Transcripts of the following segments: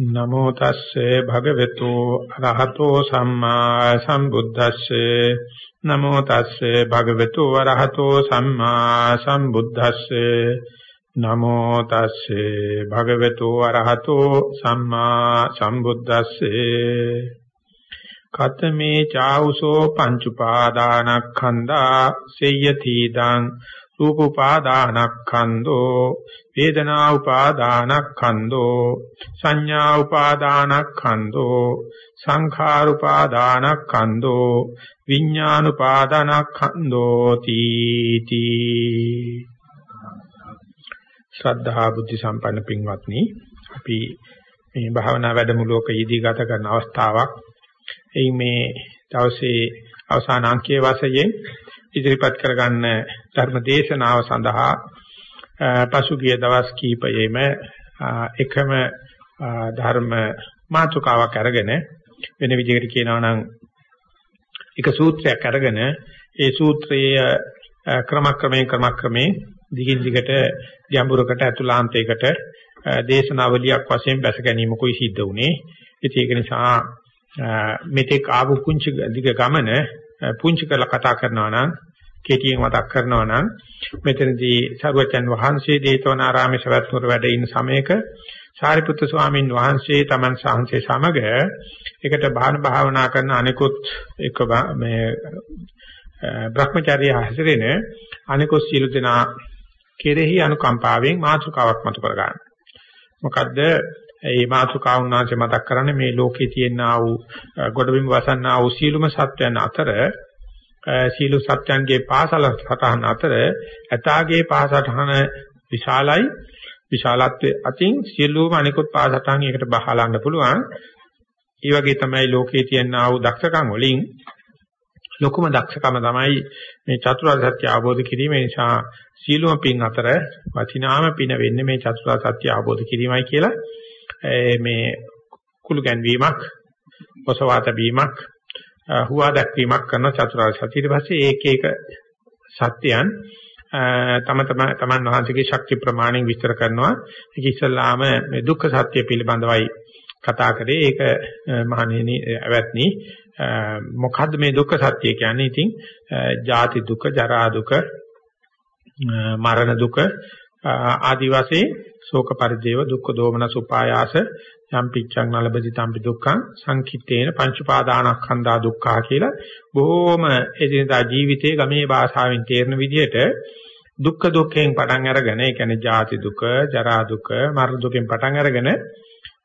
නමෝ තස්සේ භගවතු අරහතෝ සම්මා සම්බුද්දස්සේ. නමෝ තස්සේ භගවතු අරහතෝ සම්මා සම්බුද්දස්සේ. නමෝ තස්සේ භගවතු අරහතෝ සම්මා සම්බුද්දස්සේ. කතමේ චාඋසෝ පංච උපාදානස්කන්ධා සේයතිදං රූප උපාදානස්කන්ධෝ වේදනා උපාදානස්කන්ධෝ සංඥා උපාදානස්කන්ධෝ සංඛාර උපාදානස්කන්ධෝ විඥාන උපාදානස්කන්ධෝ තීති. ශ්‍රද්ධා බුද්ධ සම්පන්න පින්වත්නි අපි මේ භාවනා වැඩමුළුවක යෙදී ගත කරන අවස්ථාවක්. එයි මේ දවසේ අවසාන අංකයේ වශයෙන් ඉදිරිපත් කරගන්න ධර්ම දේශනාව සඳහා පසුගිය දවස් කිහිපයේම එකම ධර්ම මාතෘකාවක් අරගෙන වෙන විදිහකට කියනවා නම් එක සූත්‍රයක් අරගෙන ඒ සූත්‍රයේ ක්‍රමක්‍රමයෙන් ක්‍රමක්‍රමයෙන් දිගින් දිගට ගැඹුරකට අතුලාන්තයකට දේශනාවලියක් වශයෙන් බැස ගැනීමකුයි සිද්ධ වුණේ. ඉතින් ඒක නිසා මෙතෙක් ආපු පුංචි දිග ගමන පුංචි කරලා කතා කරනවා නම් කෙටියෙන් මතක් කරනවා නම් මෙතනදී සරුවචන් වහන්සේ දේතවනාරාමේ සවැත්නුවර වැඩ ඉන්න සමයක සාරිපුත්‍ර ස්වාමීන් වහන්සේ තමන් සාංශේ සමග එකට බාහන භාවනා කරන අනිකුත් එක මේ භ්‍රමචර්ය හැසිරෙන අනිකුත් සීල දෙනා කෙරෙහි අනුකම්පාවෙන් මාතෘකාවක් මතු කර ගන්න. මොකද්ද මේ මාතෘකාව උන්වහන්සේ මතක් කරන්නේ මේ ලෝකේ තියෙන ආ වූ ගොඩබිම් වසන්නා වූ සීලම සත්‍යයන් අතර සීල සත්‍යයන්ගේ පාසල සටහන අතර ඇතාගේ පාසටහන විශාලයි. විශාලත්වයේ අතින් සියලුම අනිකුත් පාසටහන් එකට බහලන්න පුළුවන්. ඒ වගේ තමයි ලෝකේ තියෙන ආ වූ දක්ෂකම් වලින් ලොකුම දක්ෂකම තමයි මේ චතුරාර්ය සත්‍ය අවබෝධ කිරීම නිසා සීලම පින් අතර වචිනාම පින වෙන්නේ මේ චතුරාර්ය සත්‍ය අවබෝධ කිරීමයි කියලා. මේ කුළු ගැන්වීමක් ඔසවාත බීමක් හුවා දැක්වීමක් කරන චතුරාර්ය සත්‍ය. ඊට පස්සේ ඒක ඒක සත්‍යයන් තම තම තමන් වහන්සේගේ ශක්ති ප්‍රමාණයෙන් විස්තර කරනවා. ඒක ඉස්සල්ලාම මේ දුක්ඛ සත්‍ය පිළිබඳවයි කතා කරේ. ඒක මහණෙනි අවත්නි. මොකද්ද මේ දුක්ඛ සත්‍ය කියන්නේ? ඉතින් ජාති දුක ජරා දුක මරණ දුක ආදි වශයෙන් ශෝක පරිදේව දුක්ඛ දෝමන සුපායාස යම් පිච්ඡං නලබති තම්පි දුක්ඛං සංකිට්ඨේන පංච පාදානස්කන්ධා දුක්ඛා කියලා බොහොම එදිනදා ජීවිතයේ ගමේ භාෂාවෙන් තේරෙන විදිහට දුක්ඛ දුක්ඛයෙන් පටන් අරගෙන ඒ කියන්නේ ජාති දුක, ජරා දුක, මරණ දුකෙන් පටන් අරගෙන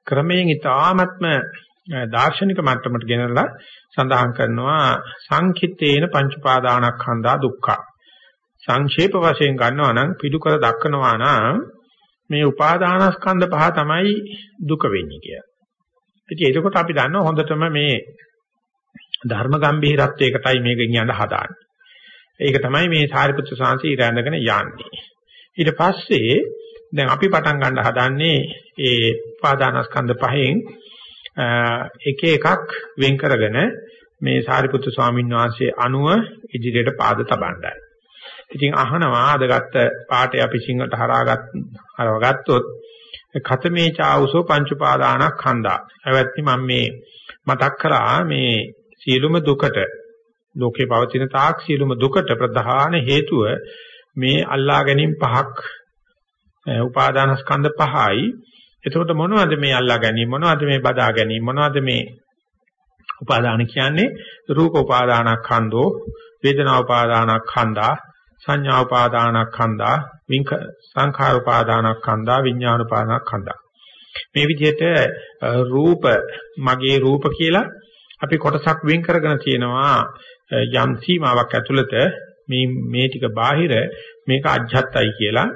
ක්‍රමයෙන් ඊ타ත්ම දාර්ශනික මට්ටමට ගෙනලා සඳහන් කරනවා සංකිට්ඨේන පංච පාදානස්කන්ධා දුක්ඛා. සංක්ෂේප වශයෙන් ගන්නවා නම් පිටු කර දක්වනවා නම් මේ උපාදානස්කන්ධ පහ තමයි දුක වෙන්නේ කියලා. ඉතින් එතකොට අපි දන්නවා හොඳටම මේ ධර්ම ගැඹීරත්වයකටයි මේක කියන්න හදාන්නේ. ඒක තමයි මේ සාරිපුත්‍ර සාංශي ඉරැඳගෙන යන්නේ. ඊට පස්සේ දැන් අපි පටන් ගන්න හදන්නේ ඒ උපාදානස්කන්ධ පහෙන් එක එකක් වෙන් කරගෙන මේ සාරිපුත්‍ර ස්වාමීන් වහන්සේ අනුව ඉදිරියට පාද තබන්නයි. ඉතින් අහනවා අදගත්ත පාඩේ අපි සිංහලට හරාගත් හරවගත්තොත් කතමේ චාවුසෝ පංච උපාදානක් ඛණ්ඩා. එවත්නි මම මේ මතක් කරා මේ සියලුම දුකට ලෝකේ පවතින තාක් සියලුම දුකට ප්‍රධාන හේතුව මේ අල්ලා ගැනීම පහක් උපාදානස්කන්ධ පහයි. එතකොට මොනවද මේ අල්ලා ගැනීම මොනවද මේ බදා ගැනීම මොනවද මේ උපාදාන කියන්නේ රූප උපාදානස්කන්ධෝ වේදනා උපාදානස්කන්ධා සංඥා උපාදානස්කන්ධා විංක සංඛාර උපාදානස්කන්ධා විඥාන උපාදානස්කන්ධා මේ විදිහට රූප මගේ රූප කියලා අපි කොටසක් වෙන් කරගෙන තියෙනවා යම් සීමාවක් ඇතුළත මේ මේ ටික බාහිර මේක අජ්ජත්තයි කියලා.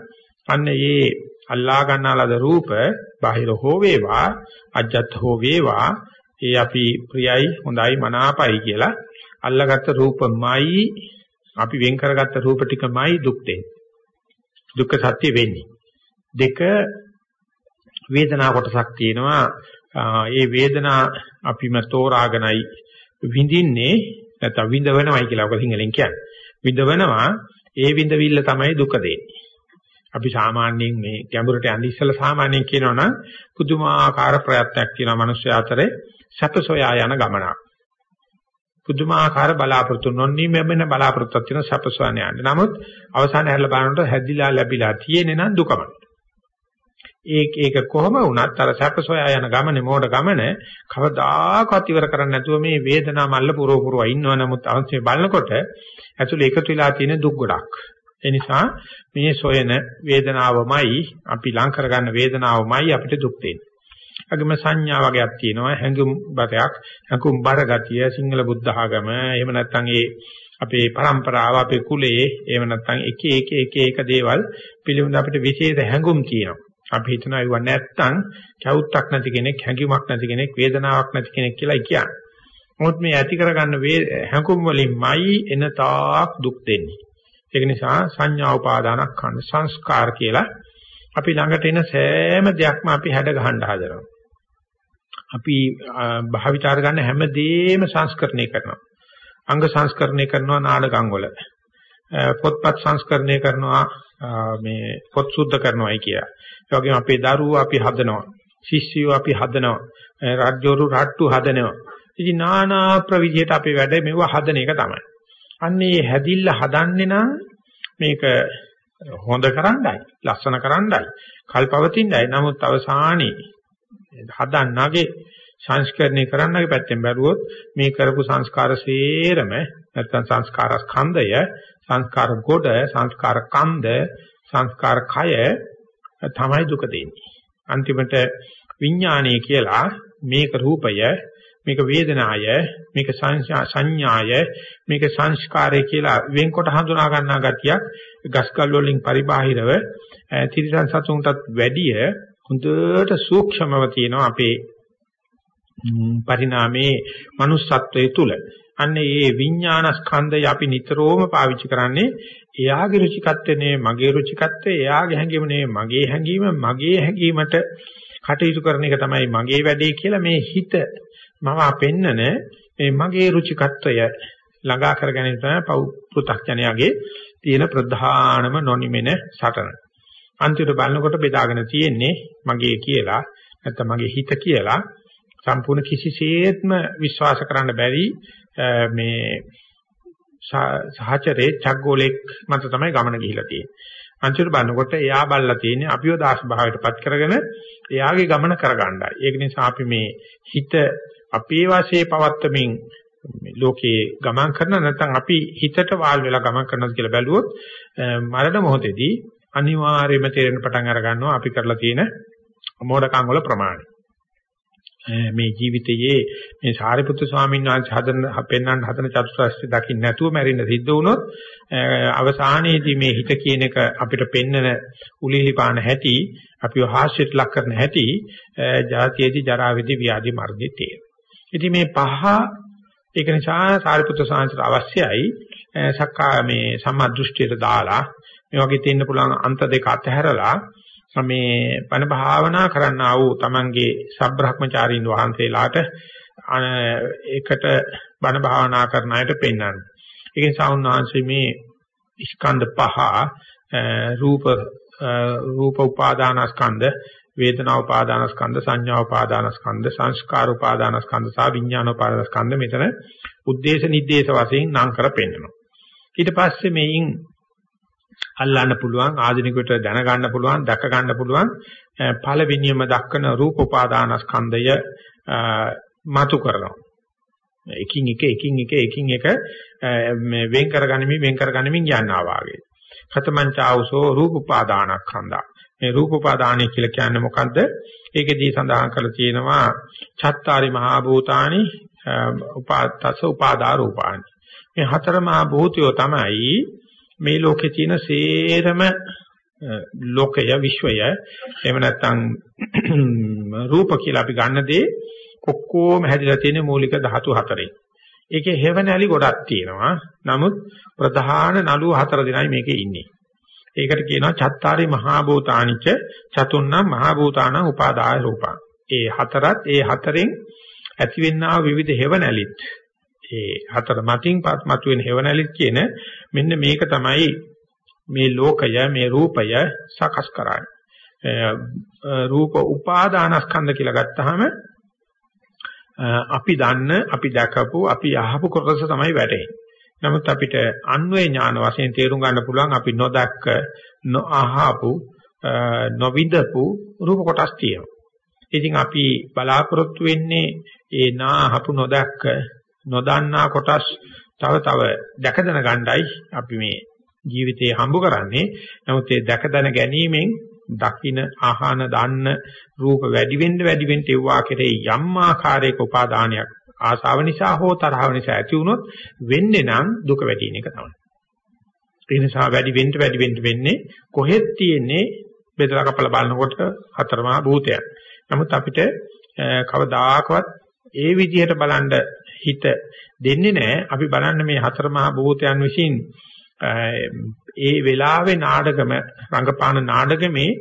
අන්න ඒ අල්ලා ගන්නාලද රූප බාහිර හෝ වේවා අජත් හෝ වේවා ඒ අපි ප්‍රියයි හොඳයි මනාපයි කියලා අල්ලාගත්ත රූපමයි අපි වෙන් කරගත්ත රූප ටිකමයි දුක් දෙන්නේ. දුක්ඛ සත්‍ය වෙන්නේ. දෙක වේදනා කොටසක් තියෙනවා. ඒ වේදනා අපිම තෝරාගෙනයි විඳින්නේ නැත්නම් විඳවනවයි කියලා ඔක සිංහලෙන් කියන්නේ. විඳවනවා ඒ විඳවිල්ල තමයි දුක දෙන්නේ. අපි සාමාන්‍යයෙන් මේ ගැඹුරට යන්න ඉස්සෙල්ලා සාමාන්‍යයෙන් කියනවනම් පුදුමාකාර ප්‍රයත්නයක් තියෙනවා මිනිස්සු අතරේ සැපසොයා යන ගමනක්. පුදුමාකාර බලාපොරොත්තු නොනිමෙන්න බලාපොරොත්තුක් තියෙන සැපසොයන යන්නේ. නමුත් අවසානයේ හැරලා බලනකොට හැදිලා ලැබිලා තියෙන්නේ නම් දුකමයි. ඒක ඒක කොහොම වුණත් අර සැපසොයා යන ගමනේ මෝඩ ගමන කවදාකවත් ඉවර කරන්න නැතුව මේ වේදනා මල්ල පුරව පුරව ඉන්නව නමුත් අවශ්‍ය බලනකොට ඇතුළේ එකතු වෙලා තියෙන දුක් ගොඩක්. ඒ නිසා මේ සොයන වේදනාවමයි අපි ලං කරගන්න වේදනාවමයි අපිට දුක් දෙන්නේ. අගම සංඥා වගේක් තියෙනවා හැඟුම් බරයක් හැඟුම් බර ගතිය සිංහල බුද්ධ ආගම එහෙම නැත්නම් ඒ අපේ પરම්පරාව අපේ කුලයේ එහෙම නැත්නම් එක එක එක එක දේවල් පිළිබඳ අපිට විශේෂ හැඟුම් තියෙනවා. අපි හිතනවා ඒව නැත්තම් කවුත්තක් නැති කෙනෙක් හැඟීමක් නැති කෙනෙක් වේදනාවක් නැති කෙනෙක් කියලා කියන්නේ. මොකද මේ ඇති කරගන්න හැඟුම් වලින්මයි එන තාක් දුක් දෙන්නේ. ඒක නිසා සංඥා උපාදානක් ගන්න සංස්කාර කියලා අපි ළඟට එන සෑම දෙයක්ම අපි හැඩ ගහන්න හදනවා. අපි භාවිතාර ගන්න හැමදේම සංස්කරණය කරනවා. අංග සංස්කරණය කරනවා නාඩගම් වල. පොත්පත් සංස්කරණය කරනවා මේ පොත් සුද්ධ කරනවායි කියලා. ඒ වගේම අපේ දරුවෝ අපි හදනවා. ශිෂ්‍යයෝ අපි හදනවා. රාජ්‍යවරු රට්ටු හදනවා. ඉතින් নানা ප්‍රවිධියට අපේ වැඩ මෙව හදන එක තමයි. අන්නේ හැදිල්ල හදන්නේ නම් මේක හොඳ කරන්නයි, ලස්සන කරන්නයි, කල්පවතින්නයි. නමුත් අවසානයේ හදන්නගේ සංස්කරණය කරන්නගේ පැත්තෙන් බැලුවොත් මේ කරපු සංස්කාර සේරම නැත්නම් සංස්කාර ස්කන්ධය සංස්කාර කොට සංස්කාර කන්ද සංස්කාර කය තමයි දුක දෙන්නේ. අන්තිමට විඥානය කියලා මේක රූපය මේක වේදනාය මේක සංඥාය මේක සංස්කාරය කියලා වෙන්කොට හඳුනා ගන්නා ගතියක් ගස්කල් වලින් පරිබාහිරව තිරිසන් සතුන්ටත් වැඩිය හොඳට සූක්ෂමව තියෙනවා අපේ පරිණාමයේ manussත්වයේ තුල අන්නේ මේ විඥාන ස්කන්ධය අපි නිතරම පාවිච්චි කරන්නේ එයාගේ රුචිකත්වය නේ මගේ රුචිකත්වය එයාගේ හැඟීම නේ මගේ හැඟීම මගේ හැඟීමට කටයුතු කරන එක තමයි මගේ වැඩේ කියලා මේ හිත මම පෙන්නන මේ මගේ රුචිකත්වය ළඟා කර ගැනීම තමයි පෞත්‍ෘතඥයාගේ තියෙන ප්‍රධානම නොනිමෙන සටන. අන්තිමට බලනකොට බෙදාගෙන තියෙන්නේ මගේ කියලා නැත්නම් මගේ හිත කියලා සම්පූර්ණ කිසිසේත්ම විශ්වාස කරන්න බැරි මේ සහචරේ චග්ගෝලෙක් මත තමයි ගමන ගිහිලා තියෙන්නේ. අන්තිමට බලනකොට එයා බල්ලා තියෙන්නේ අපිව දාස් භාවයටපත් කරගෙන එයාගේ ගමන කරගන්නයි. ඒක නිසා අපි මේ හිත අපේ වාසේ පවත්තමින් ලෝකේ ගමන් කරන නැත්නම් අපි හිතට වාල් වෙලා ගමන් කරනවා කියලා බැලුවොත් මරණ මොහොතේදී අනිවාර්යයෙන්ම තේරෙන පටන් අර ගන්නවා අපි කරලා තියෙන මෝඩකම් වල ප්‍රමාණය. මේ ජීවිතයේ මේ සාරිපුත්‍ර ස්වාමීන් වහන්සේ හදන පෙන්වන්න හදන චතුරාර්ය දකින්න නැතුව මැරෙන්න සිද්ධ වුණොත් අවසානයේදී මේ හිත කියන එක අපිට පෙන්නන උලිලි පාන හැටි අපිව හාස්‍යයට ලක් කරන හැටි ජාතියේදී ජරාවේදී ව්‍යාධි මර්ධි තියෙනවා. ඉතින් මේ පහ ඒක නිසා සාරිපුත්‍ර ස්වාමීන් අවශ්‍යයි සක්කා මේ සම්මා දෘෂ්ටියට දාලා මේ වගේ තියෙන්න පුළුවන් අන්ත දෙක අතහැරලා මේ පන භාවනා කරන්න ආ වූ Tamange සබ්‍රහ්මචාරීන් වහන්සේලාට ඒකට බණ භාවනා කරන අයට පෙන්වන්නේ. ඒ නිසා උන්වහන්සේ මේ ස්කන්ධ පහ රූප රූප උපාදානස්කන්ධ වේදනා උපාදානස්කන්ධ සංඥා උපාදානස්කන්ධ සංස්කාර උපාදානස්කන්ධ සහ විඥාන උපාදානස්කන්ධ මෙතන උද්දේශ නිද්දේශ වශයෙන් නම් කර පෙන්නනවා. ඊට පස්සේ මේන් අල්ලන්න පුළුවන් ආධුනිකයට දැනගන්න පුළුවන් දැක ගන්න පුළුවන් පළවෙනියම දක්වන රූප උපාදානස්කන්ධය මතු කරනවා. එකින් එක එකින් එක එකින් එක මේ වෙන් කරගනිමින් වෙන් කරගනිමින් යනවා වාගේ. khataman chauso රූප උපාදානස්කන්ධා. මේ රූප උපාදානය කියලා කියන්නේ මොකද්ද? ඒකෙදී සඳහන් කරලා තියෙනවා චත්තාරි මහා භූතානි උපාතස උපාදා රූපානි. මේ හතර මහා භූතයෝ තමයි මේ ලෝකේ තියෙන සේරම ලෝකය විශ්වය එහෙම නැත්නම් රූප කියලා අපි ගන්න දේ ඔක්කොම හැදිලා තියෙන මූලික ධාතු හතරෙන්. ඒකේ හේවණලි ගොඩක් තියෙනවා. නමුත් ප්‍රධාන නළුව හතර දෙනයි මේකේ ඉන්නේ. ඒකට කියනවා චත්තාරි මහා භූතානිච චතුන්නම් මහා භූතාන උපාදාය රූපං. ඒ හතරත් ඒ හතරෙන් ඇතිවෙනා විවිධ හේවණලිත් ඒ හතර මතින් මතුවෙන හේවණලිත් කියන මෙන්න මේක තමයි මේ ලෝකය මේ රූපය සකස් කරන්නේ. රූප උපාදානස්කන්ධ කියලා ගත්තාම අපි දන්න අපි දැකපු අපි අහපු කොටස තමයි වැටෙන්නේ. නමුත් අපිට අන්වේ ඥාන වශයෙන් තේරුම් ගන්න පුළුවන් අපි නොදැක්ක නොඅහපු නොවිඳපු රූප කොටස් තියෙනවා. ඉතින් අපි බලාපොරොත්තු වෙන්නේ ඒ නාහපු නොදැක්ක නොදන්නා කොටස් තව තව දැකදන ගණ්ඩායි අපි මේ ජීවිතේ හම්බ කරන්නේ. නමුත් ඒ දැකදන ගැනීමෙන් දකින ආහන දන්න රූප වැඩි වෙන්න වැඩි වෙන්න ඒවා කෙරේ යම් ආකාරයක උපාදානයක් ආසාව නිසා හෝ තරහව නිසා ඇති වුණොත් වෙන්නේ නම් දුක වැඩි වෙන එක තමයි. ඒ නිසා වැඩි වෙන්න වැඩි වෙන්න වෙන්නේ කොහෙද තියෙන්නේ බෙදලා කපලා බලනකොට හතරමහා භූතයන්. නමුත් අපිට කවදාකවත් ඒ විදිහට බලන්න හිත දෙන්නේ නැහැ. අපි බලන්න මේ හතරමහා භූතයන් විසින් ඒ වෙලාවේ නාඩගම රංගපාන නාඩගමේ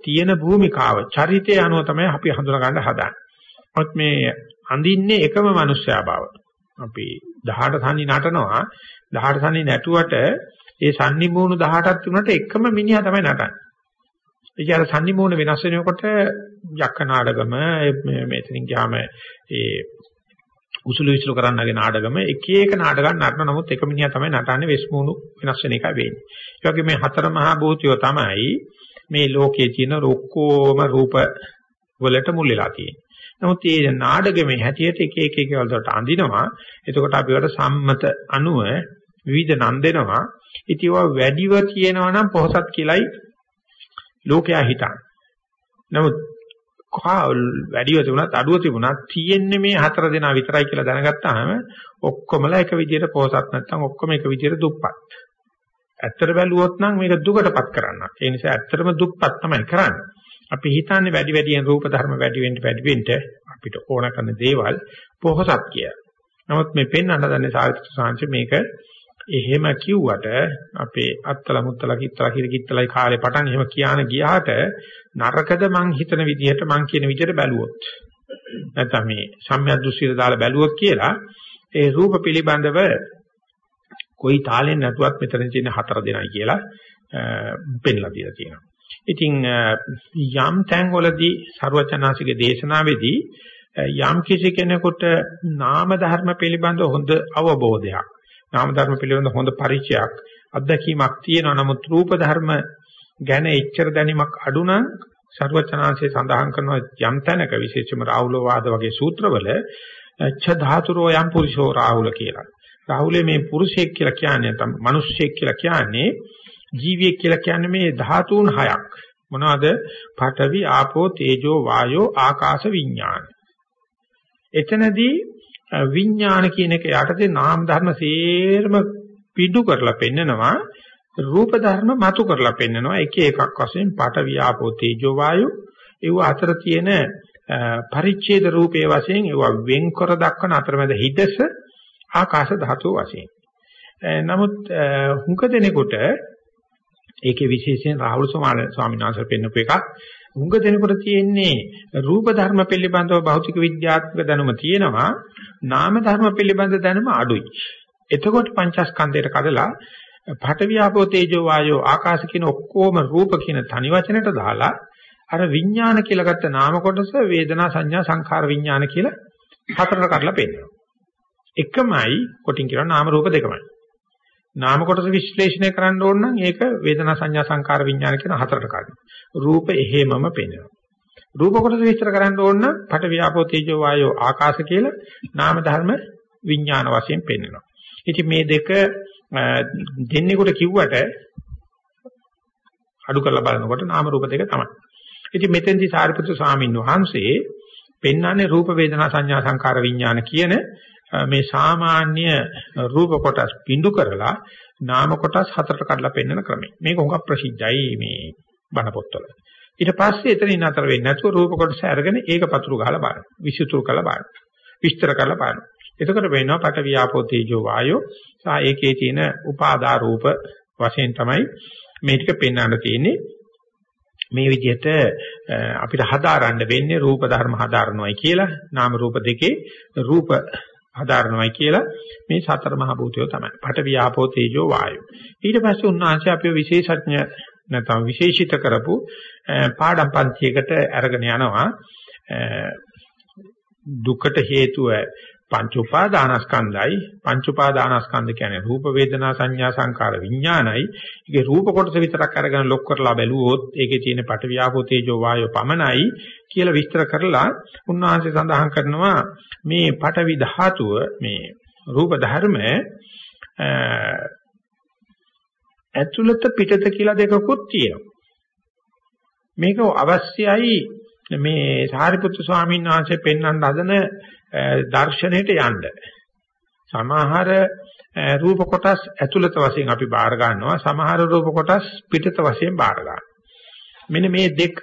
තියෙන භූමිකාව චරිතය අනුව තමයි අපි හඳුනා ගන්න හදන්නේ. මොකද මේ අඳින්නේ එකම මිනිස්සයා බව. අපි 18 සන්නි නටනවා 18 සන්නි නැටුවට ඒ සන්නි මූණු 18ක් තුනට එකම මිනිහා තමයි නටන්නේ. ඒ අර සන්නි මූණ වෙනස් වෙනකොට යක්ක නාඩගම මෙතනින් ගියාම ඒ උසුළු විසුළු කරන්නගේ නාඩගම එක එක නාටකම් නටන නමුත් එක මිනිහා තමයි නටන්නේ වෙස්මුණු වෙනස් වෙන එකයි වෙන්නේ. ඒ වගේ මේ හතර මහා භූතයෝ තමයි මේ ලෝකයේ තියෙන ඔක්කොම රූප වලට මුල් වෙලා තියෙන්නේ. නමුත් මේ නාඩගමේ හැටියට එක එක එක වලට අඳිනවා. එතකොට අපි වල සම්මත අනුව විවිධ නම් දෙනවා. ඉතින් ඒවා වැඩිව කියනවා නම් පොහසත් කියලයි ලෝකයා හිතන්නේ. නමුත් වැඩිව තිබුණත් අඩුව තිබුණත් තියෙන්නේ මේ හතර දෙනා විතරයි කියලා දැනගත්තාම ඔක්කොමලා එක විදිහට පෝසත් නැත්නම් ඔක්කොම එක විදිහට දුප්පත්. ඇත්තට බැලුවොත් නම් මේක දුකටපත් කරන්න. ඒ නිසා ඇත්තටම දුප්පත් තමයි කරන්නේ. අපි හිතන්නේ වැඩි වැඩියෙන් රූප ධර්ම වැඩි වෙන්න වැඩි වෙන්න අපිට ඕන කරන දේවල් පොහසත් කිය. නමුත් මේ පෙන්වන්න දන්නේ සාහිත්‍ය සාංශ මේක එහෙම කිව්වට අපේ අත්තල මුත්තල කිත්තල කිරි කිත්තලයි කාලේ පටන් එහෙම කියාන ගියාට නරකද මං හිතන විදිහට මං කියන විදිහට බැලුවොත් නැත්නම් මේ සම්‍යක් දෘෂ්ටියට දාලා බැලුවොත් කියලා ඒ රූප පිළිබඳව කොයි තාලෙන් නැතුවත් මෙතන තියෙන හතර දෙනයි කියලා පෙන්ලා දීලා තියෙනවා. ඉතින් යම් තැන්වලදී ਸਰවචනාසිකේ දේශනාවේදී යම් කිසි කෙනෙකුට නාම ධර්ම පිළිබඳ හොඳ අවබෝධයක් නාම ධර්ම පිළිබඳ හොඳ පරිචයක් අත්දැකීමක් තියෙනවා. නමුත් රූප ධර්ම ගැන එච්චර දැනීමක් අඩු නම් ਸਰවචනාංශයේ සඳහන් කරන යම් තැනක විශේෂම රාහුල වාද වගේ සූත්‍රවල ච්ඡ ධාතුරෝ යම් පුරුෂෝ රාහුල කියලා. රාහුලේ මේ පුරුෂයෙක් කියලා කියන්නේ තමයි මිනිස්සෙක් කියලා කියන්නේ ජීවියෙක් කියලා කියන්නේ මේ ධාතුන් හයක්. මොනවද? පඨවි, ආපෝ, තේජෝ, වායෝ, ආකාශ, විඥාන. එතනදී විඥාන කියන එක යටතේ නාම ධර්ම සේරම පිටු කරලා පෙන්නනවා. රූප ධර්ම මතු කරලා පෙන්නනවා. එක එකක් වශයෙන් පට වියාපෝ තේජෝ වායු. ඒව අතර තියෙන පරිච්ඡේද රූපයේ වශයෙන් ඒව වෙන්කර දක්වන අතරමැද හිදස ආකාශ ධාතු වශයෙන්. නමුත් හුඟ දෙනෙකුට ඒකේ විශේෂයෙන් රාහුල ස්වාමීන් වහන්සේ පෙන්නපු එකක්. හුඟ දෙනෙකුට තියෙන්නේ රූප ධර්ම පිළිබඳව භෞතික විද්‍යාත්මක දැනුම තියෙනවා නාම ධර්ම පිළිබඳ දැනුම අඩුයි එතකොට පංචස්කන්ධයට කඩලා පඨවියාපෝ තේජෝ වායෝ ආකාශ කියන ඔක්කොම රූප කියන තනි වචනට දාලා අර විඥාන කියලා ගත්ත නාම කොටස වේදනා සංඥා සංඛාර විඥාන කියලා හතරට කඩලා පෙන්නනවා. එකමයි කොටින් කියනවා නාම රූප දෙකමයි. නාම කොටස විශ්ලේෂණය කරන්න ඕන නම් ඒක වේදනා සංඥා සංඛාර විඥාන කියන හතරට කඩනවා. රූප එහෙමම පෙන්නනවා. රූප කොටස විස්තර කරන්න ඕන නම් පඨවියාපෝ තේජෝ වායෝ ආකාශ කියලා නාම ධර්ම විඥාන වශයෙන් පෙන්නනවා. ඉතින් මේ දෙක දෙන්නෙකුට කිව්වට අඩු කරලා බලනකොට නාම රූප දෙක තමයි. ඉතින් මෙතෙන්දී සාරිපුත්‍ර ස්වාමීන් වහන්සේ පෙන්වන්නේ රූප වේදනා සංඥා සංකාර විඥාන කියන මේ සාමාන්‍ය රූප කොටස් පිඬු කරලා නාම කොටස් හතරට කඩලා පෙන්වන ක්‍රමය. මේක හුඟක් ප්‍රසිද්ධයි මේ බණ පොත්වල. ඊට පස්සේ එතනින් අතර වෙන්නේ නැතුව රූප කොටස අරගෙන ඒක පතුරු ගහලා බලන්න. විසුතුරු කරලා බලන්න. විස්තර කරලා බලන්න. එතකොට වෙනවා පට වියාපෝ තේජෝ වායෝ. සා ඒකේ තියෙන උපාදා රූප වශයෙන් තමයි මේ ටික පෙන්වන්න තියෙන්නේ. මේ විදිහට අපිට හදාරන්න වෙන්නේ රූප ධර්ම හදාරනවායි කියලා නාම රූප දෙකේ රූප හදාරනවායි කියලා මේ සතර මහ භූතයෝ තමයි. පට වියාපෝ තේජෝ වායෝ. ඊට පස්සේ උන්වහන්සේ අපිව විශේෂඥ නැත්නම් විශේෂිත කරපු පාඩම් පන්තියකට අරගෙන යනවා. දුකට හේතුව පංච උපාදානස්කන්ධයි. පංච උපාදානස්කන්ධ කියන්නේ රූප වේදනා සංඥා සංකාර විඥානයි. ඒකේ රූප කොටස විතරක් අරගෙන ලොක් කරලා බැලුවොත් ඒකේ තියෙන පට වියාපෝ තේජෝ වායෝ පමණයි කියලා විස්තර කරලා උන්වහන්සේ සඳහන් කරනවා මේ පටවි ධාතුව මේ රූප ධර්ම ඇතුළත පිටත කියලා දෙකකුත් තියෙනවා. මේක අවශ්‍යයි. මේ සාරිපුත්තු ස්වාමීන් වහන්සේ පෙන්වන්න හදන දර්ශනයට යන්න. සමහර රූප කොටස් ඇතුළත වශයෙන් අපි බාර ගන්නවා සමහර රූප කොටස් පිටත වශයෙන් බාර ගන්නවා. මෙන්න මේ දෙක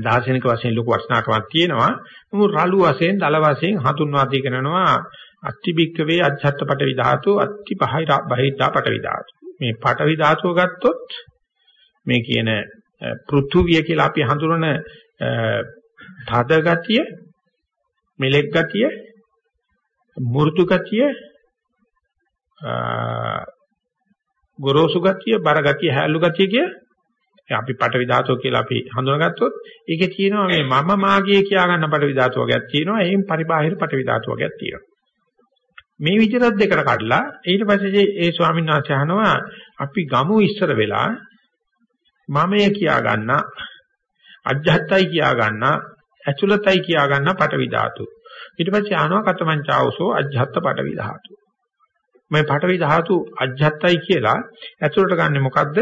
දාර්ශනික වශයෙන් ලොකු වටිනාකමක් තියෙනවා. නමුත් රළු වශයෙන් දල වශයෙන් හඳුන්වා දී කරනවා අත්තිබික්කවේ අජ්ජත්පට විධාතු අත්ති බහිරා බහිද්දා පට විධාතු. මේ පට විධාතුව ගත්තොත් මේ කියන පෘථුවිය කියලා අපි හඳුනන තද ගතිය මෙලෙක් ගතිය මෘදු ගතිය ගොරෝසු ගතිය බර ගතිය හැලු ගතිය කිය. අපි පටවි ධාතුව කියලා අපි හඳුනාගත්තොත් ඒකේ තියෙනවා මේ මම මාගේ කියා ගන්න පටවි ධාතුව වර්ගයක් තියෙනවා එයින් පරිබාහිර පටවි ධාතුව වර්ගයක් තියෙනවා. මේ විදිහට දෙකට කඩලා ඊට පස්සේ ඒ ස්වාමීන් වහන්සේ අහනවා අපි ගමු ඉස්සර වෙලා මමය කියා ගන්න අජ්ජත්තයි කියා ගන්න ඇතුළතයි කියා ගන්න පටවි ධාතු. ඊට පස්සේ ආනවා කතමංචාවසෝ අජ්ජත්ත පටවි ධාතු. මේ පටවි ධාතු අජ්ජත්තයි කියලා ඇතුළට ගන්නෙ මොකද්ද?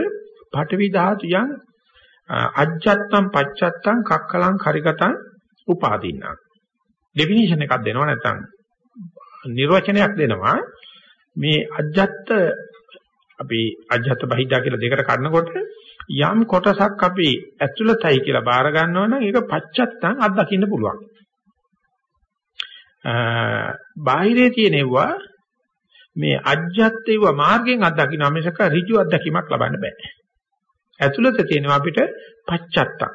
පටවි ධාතු යන් අජ්ජත්තම් පච්චත්තම් කක්කලං කරිගතං උපාදින්නා. ඩෙෆිනිෂන් එකක් දෙනවා නැත්නම් නිර්වචනයක් දෙනවා. මේ අජ්ජත්ත අපි අජ්ජත් බහිද්දා කියලා දෙකට කඩනකොට යම් කොටසක් අපි ඇතුළතයි කියලා බාර ගන්නවා නම් ඒක පච්චත්තං අත්දකින්න පුළුවන්. බාහිරේ තියෙනවා මේ අජ්ජත්තේව මාර්ගයෙන් අත්දකින්න මිසක ඍජු අත්දැකීමක් ලබන්න බෑ. ඇතුළත තියෙනවා අපිට පච්චත්තං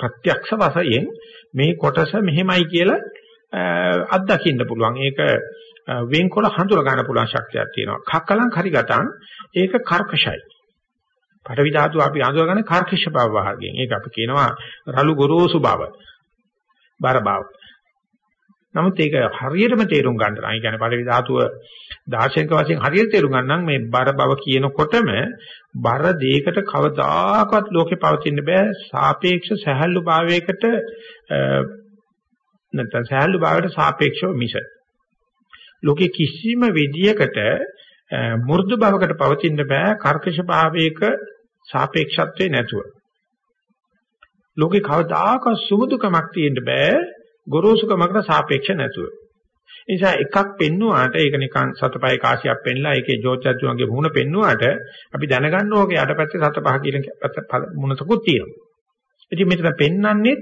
ප්‍රත්‍යක්ෂ වශයෙන් මේ කොටස මෙහෙමයි කියලා අත්දකින්න පුළුවන්. ඒක වෙන්කොල හඳුනා ගන්න පුළුවන් ශක්තියක් තියෙනවා. කක්කලං හරිගතං ඒක කර්කශයි. පඨවි ධාතුව අපි හඳුනාගන්නේ කර්කශ බව වහගෙන්. ඒක අපි කියනවා රළු ගොරෝසු බව. බර බව. නමුත් ඒක හරියටම තේරුම් ගන්න නම්, ඒ කියන්නේ පඨවි ධාතුව දාර්ශනික වශයෙන් හරියට තේරුම් ගන්න නම් මේ බර බව කියනකොටම බර දෙයකට කවදාකවත් ලෝකේ පවතින්න බෑ සාපේක්ෂ සහැල්ලු භාවයකට නැත්නම් සහැල්ලු භාවයට සාපේක්ෂව මිස. ලෝකේ කිසිම විදියකට මෘදු භවකට පවතින්න බෑ කර්කශ භාවයක සාපේක්ෂත්වේ නැතුව. ලෝකේ කවදාක සුමුදුකමක් තියෙන්න බෑ ගොරෝසුකමකට සාපේක්ෂ නැතුව. ඒ නිසා එකක් පෙන්නුවාට ඒක නිකන් සතපය කාසියක් පෙන්ලා ඒකේ ජෝත්‍යත්වගේ මුණ පෙන්නුවාට අපි දැනගන්න ඕකේ යටපැත්තේ සතපහ කියන මුණතකුත් තියෙනවා. ඉතින් මෙතන පෙන්වන්නේ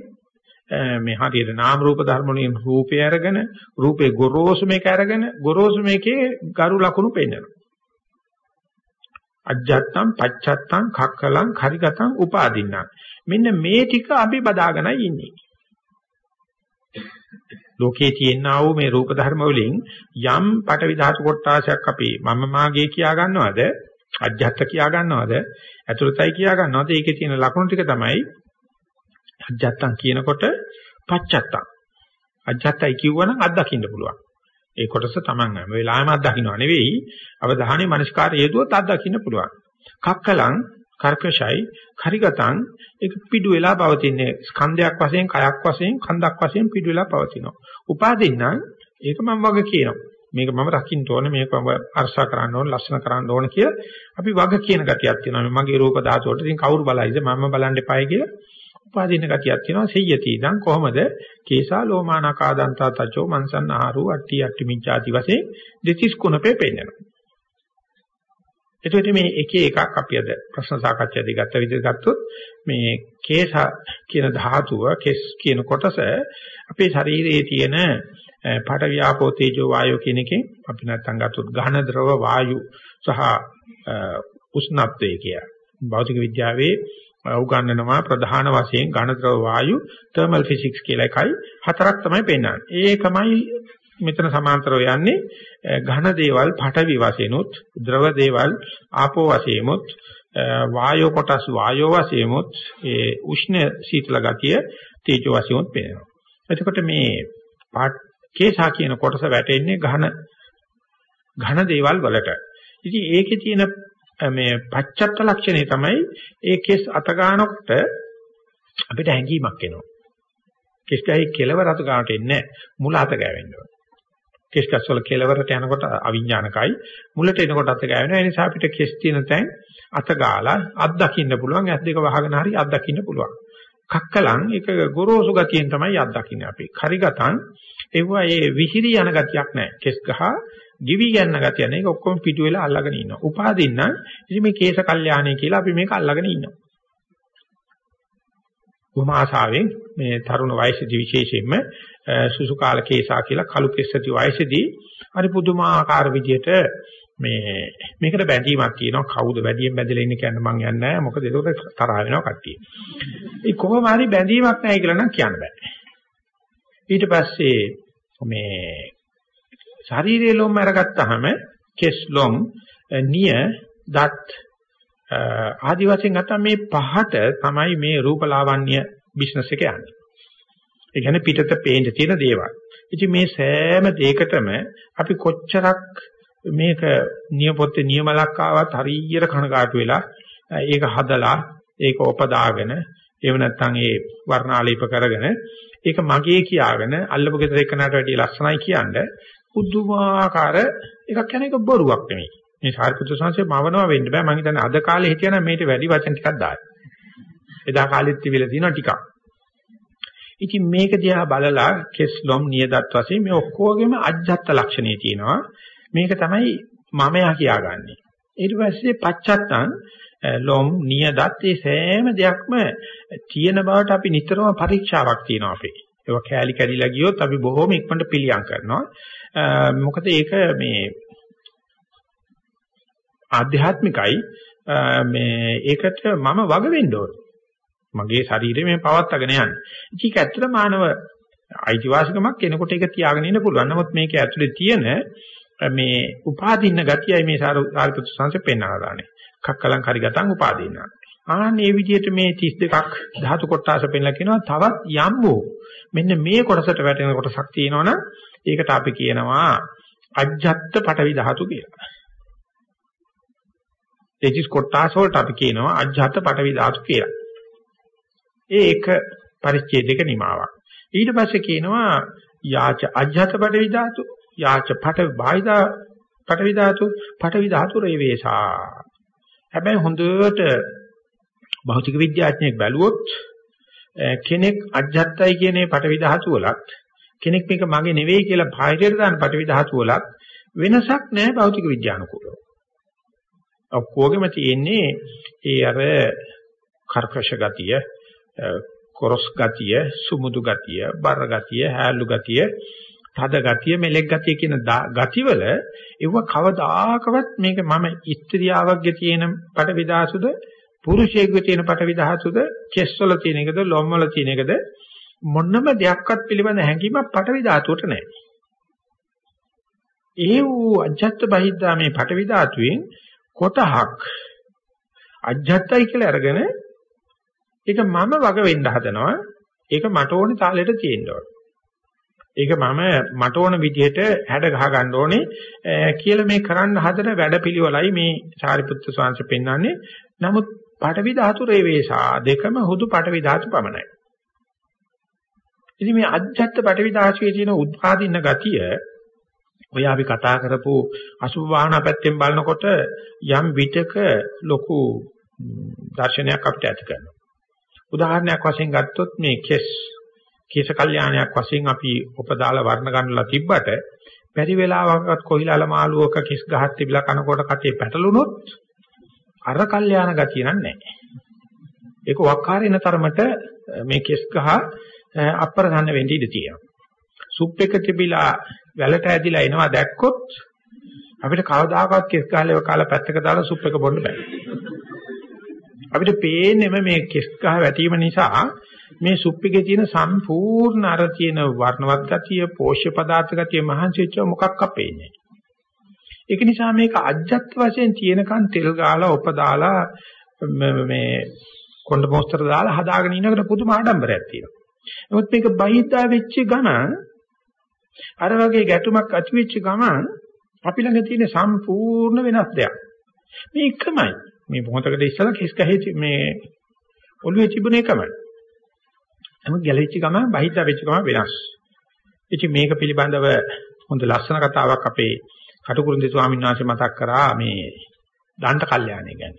මේ හරියට නාම රූප ධර්ම වලින් රූපය අරගෙන රූපේ ගොරෝසු මේක අරගෙන ගොරෝසු මේකේ ගරු ලකුණු පෙන්වනවා. අජ්ජත්තම් පච්චත්තම් කක්කලං කරිගතං උපාදින්නම්. මෙන්න මේ ටික අපි බදාගෙනයි ඉන්නේ. ලෝකේ තියෙනා වූ මේ රූප ධර්ම වලින් යම් පටවි ධාතු කොටාසයක් අපි මම මාගේ කියා ගන්නවද අජ්ජත්ත කියා ගන්නවද අතුරුතයි කියා ගන්නවද ඒකේ තියෙන ලක්ෂණ ටික තමයි අජත්තං කියනකොට පච්චත්තං. අජත්තයි කිව්වනම් අත්දකින්න පුළුවන්. ඒ කොටස Taman හැම වෙලාවෙම අත්දකින්නව නෙවෙයි අවධානයේ මනස්කාරය යෙදුවොත් අත්දකින්න පුළුවන්. කක්කලං කර්කශයි කරිගතං ඒක පිටු වෙලා පවතින්නේ ස්කන්ධයක් වශයෙන් කයක් වශයෙන් කන්දක් වශයෙන් පිටු වෙලා පවතිනවා. උපාදින්නම් ඒක මම වගේ කියනවා. මේක මම රකින්න ඕනේ මේක මම අර්ශා කරන්න ඕනේ ලස්සන කරන්න ඕනේ කියලා අපි වග කියන ගතියක් තියෙනවා. මගේ රූප ධාතුවට ඉතින් කවුරු බලයිද මම බලන්න එපායි කියලා උපාදීන ගතියක් තියෙනවා. සෙය්‍යති ඉඳන් කොහොමද? කේසා ලෝමානකා දන්තා තචෝ මන්සන් ආහාරු අට්ටි අට්ටි මිච්ඡාති වශයෙන් දෙතිස් කුණපේ පෙන්නනවා එතකොට මේ එක එකක් අපි අද ප්‍රශ්න සාකච්ඡාදී ගත්ත විදිහට ගත්තොත් මේ කේස කියන ධාතුව කෙස් කියන කොටස අපේ ශරීරයේ තියෙන පඨ ව්‍යාපෝ තේජෝ වායෝ කියන එකෙන් අපි නැත්තම් ගත්තොත් ඝන ද්‍රව වායු සහ උෂ්ණත්වය කිය. භෞතික විද්‍යාවේ උගන්වනවා ප්‍රධාන වශයෙන් ඝන ද්‍රව වායු තර්මල් ෆිසික්ස් කියලා එකයි හතරක් තමයි පෙන්වන්නේ. ඒකමයි මෙතන සමාන්තරව යන්නේ ඝන දේවල් පඨවි වශයෙන්ුත් ද්‍රව දේවල් ආපෝ වශයෙන්ුත් වායෝ කොටස් වායෝ වශයෙන්ුත් ඒ උෂ්ණ සීතල ගතිය තේජෝ වශයෙන්ුත් පේනවා. එතකොට මේ කේසා කියන කොටස වැටෙන්නේ ඝන ඝන දේවල් වලට. ඉතින් ඒකේ තියෙන මේ පච්චත්ත ලක්ෂණය තමයි ඒ කෙස් අත ගන්නකොට අපිට හැඟීමක් එනවා. කෙස් ගහේ කෙලවර අත ගන්නට එන්නේ මුල අත ගෑවෙන්න ඕන. කෙස් ගස් වල කෙලවරට යනකොට අවිඥානිකයි මුලට එනකොට අත ගෑවෙනවා. ඒ නිසා අපිට කෙස් තියෙන තැන් අත ගාලා අත් දකින්න පුළුවන්. ඇස් දෙක වහගෙන හරි අත් දකින්න පුළුවන්. කක්කලන් ඒක ගොරෝසු ගතියෙන් තමයි අත් දකින්නේ අපි. කරිගතන් ඒවා ඒ විහිරි යන ගතියක් නැහැ. කෙස් ගහ දිවි යන ගතිය නැහැ. ඒක ඔක්කොම පිටු වෙලා අල්ලගෙන ඉන්නවා. උපාදින්න ඉතින් මේ කේස කල්යාණය කියලා අපි මේක අල්ලගෙන ඉන්නවා. කොහොම ආසාවෙන් මේ තරුණ වයසේදී විශේෂයෙන්ම සුසු කාල කේසා කියලා කළු කෙස් ඇති වයසේදී හරි පුදුමාකාර විදියට මේ මේකට බැඳීමක් තියෙනවා කවුද වැඩියෙන් බැඳලා ඉන්නේ කියන්න මම යන්නේ නැහැ මොකද ඒක තරහ වෙනවා කට්ටිය. ඒ කොහොම හරි බැඳීමක් නැහැ කියලා නම් කියන්න බෑ. ඊට පස්සේ මේ ශරීරයේ ලොම් අරගත්තාම කෙස් ලොම් නිය දත් ආදි වශයෙන් ගත්තා මේ පහට තමයි මේ රූපලාවන්‍ය බිස්නස් එක යන්නේ. ඒ කියන්නේ පිටත පේන්න තියෙන දේවල්. ඉතින් මේ සෑම දෙයකටම අපි කොච්චරක් මේක නියපොත්තේ නියමලක් ආවත් හරියට කනගාටු වෙලා ඒක හදලා ඒක උපදාගෙන එහෙම නැත්නම් ඒ වර්ණාලේප කරගෙන ඒක මගේ කියාගෙන අල්ලපු ගෙදර එකනට වැඩිය ලස්සනයි කියන්නේ පුදුමාකාර එකක් කියන එක බොරුවක් නෙමෙයි. මේ සාරිපුත්‍ර සංසය මවනවා වෙන්න බෑ. මම හිතන්නේ අද කාලේ හිටියනම් මේට වැඩි වචන ටිකක් දාන්න. එදා කාලෙත් තිබිලා තියෙනවා ටිකක්. ඉතින් මේක දිහා බලලා කෙස් ලොම් නියදත් වශයෙන් මේ ඔක්කොගෙම අජ්ජත් ලක්ෂණේ තියෙනවා. මේක තමයි මමයා කියාගන්නේ. ඊට පස්සේ පච්චත්තං ලොම් නියදත් මේ සෑම දෙයක්ම තියෙන බවට අපි නිතරම පරීක්ෂාවක් තියෙනවා අපේ. ඒක කෑලි කැඩිලා ගියොත් අපි බොහොම ඉක්මනට පිළියම් කරනවා. මොකද ඒක මේ ආධ්‍යාත්මිකයි මේ ඒකට මම වග වෙන්න ඕන. මගේ ශරීරය මේ පවත්වාගෙන යන්නේ. ඒක ඇත්තට මානව අයිතිවාසිකමක් කෙනෙකුට ඒක තියාගෙන ඉන්න පුළුවන්. නමුත් මේක ඇතුලේ තියෙන මේ උපාදින්න ගතියයි මේ සාරිපුත්‍ර සංසය පෙන්වනවා ගන්නේ. කක්කලං හරිගතං උපාදින්න. ආන් මේ විදිහට මේ 32ක් ධාතු කොටස පෙන්ලා කියනවා තවත් යම් වූ මෙන්න මේ කොටසට වැටෙන කොටසක් තියෙනවනම් ඒකට අපි කියනවා අජ්ජත් පටවි ධාතු කියලා. තේජස් කොටස වලට අපි කියනවා අජ්ජත් පටවි ධාතු කියලා. ඒ එක පරිච්ඡේදයක නිමාවක්. ඊට පස්සේ කියනවා යාච අජ්ජත් පටවි ධාතු යාච පට බාහිදා පටවි ධාතු පටවි ධාතු රේවේසා. හැබැයි හොඳට භෞතික විද්‍යාඥයෙක් බැලුවොත් කෙනෙක් අජ්ජත්තයි කියන්නේ පටවි ධාතු වලත් කෙනෙක් මේක මගේ නෙවෙයි කියලා බාහිරට දාන පටවි ධාතු වලත් වෙනසක් නැහැ භෞතික විද්‍යානුකූලව. ඔක්කොගෙම තියෙන්නේ ඒ අර කර්කශ ගතිය, කොරස් ගතිය, සුමුදු ගතිය, බර ගතිය, හැලු ගතිය, තද ගතිය, මෙලෙක් ගතිය කියන ගතිවල ඒව කවදාකවත් මේක මම ස්ත්‍රියාවක්ගේ තියෙන පටවි ධාතුද පුරුෂයෙකුගේ තියෙන පටවි ධාතුද කෙස්වල තියෙන එකද ලොම්වල තියෙන එකද මොනම දෙයක්වත් පිළිබඳ හැඟීමක් පටවි ධාතුවට නැහැ. ඒ වූ අජත්ත බහිද්දා මේ පටවි ධාතුවෙන් කොටහක් අජත්තයි කියලා අරගෙන ඒක මම වග වෙන්න හදනවා. ඒක මට ඕනේ තාලෙට තියෙන්න ඕනේ. ඒක මම මට ඕන විදිහට හැඩ ගහ ගන්න ඕනේ කියලා මේ කරන්න හදන වැඩපිළිවෙලයි මේ සාරිපුත්‍ර ස්වාමීන් වහන්සේ පෙන්වන්නේ. නමුත් පඨවි ධාතු රේවේසා දෙකම හුදු පඨවි ධාතු පමණයි. ඉතින් මේ අජ්ජත් පඨවි ධාතුවේ තියෙන උත්පාදින්න ගතිය ඔය අපි කතා කරපු අසුභ වාහන පැත්තෙන් බලනකොට යම් විටක ලොකු දර්ශනයක් අපිට ඇති කරනවා. උදාහරණයක් වශයෙන් ගත්තොත් මේ කෙස් කේශ කල්යාණයක් වශයෙන් අපි උපදාලා වර්ණ ගන්නලා තිබ්බට බැරි වෙලාවකත් කොහිලාල මාළුවක කිස් ගහක් තිබිලා කනකොට කටේ පැටලුනොත් අර කල්යාණ ගතිය නෑ. ඒක වක්කාරින තරමට මේ කෙස් ගහ අප්‍රසන්න වෙන්න ඉඩ තියෙනවා. සුප් එක තිබිලා වැලට ඇදිලා එනවා දැක්කොත් අපිට කවදාකවත් කෙස් ගහලව කාලා පැත්තක දාලා සුප් එක බොන්න බෑ. අපිට පේන්නේම මේ කෙස් ගහ වැටීම නිසා මේ සුප් එකේ තියෙන සම්පූර්ණ අර තියෙන වර්ණවත් ගතිය, පෝෂ්‍ය පදාර්ථ ගතිය මහන්සි වෙච්ච මොකක් අපේන්නේ. ඒක නිසා මේක අජ්ජත් වශයෙන් තියෙනකන් තෙල් ගාලා උප දාලා මේ කොණ්ඩ මොස්තර දාලා හදාගෙන ඉන්නකොට පුදුම ආඩම්බරයක් තියෙනවා. නමුත් මේක බහිද්දා වෙච්ච ගමන් අර වගේ ගැටුමක් ඇති වෙච්ච ගමන් අපි ළඟ තියෙන සම්පූර්ණ වෙනස් දෙයක්. මේ එකමයි. මේ මොහොතකට ඉස්සලා කිස් ගහේ මේ ඔළුවේ තිබුණ එකමයි. නමුත් ගැලවිච්ච ගමන් බහිද්දා වෙච්ච ගමන් වෙනස්. ඉතින් මේක පිළිබඳව හොඳ ලස්සන කතාවක් අපේ කටුකුරුන්දේ ස්වාමීන් වහන්සේ මතක් කරා මේ දණ්ඩ කල්යාණය ගැන.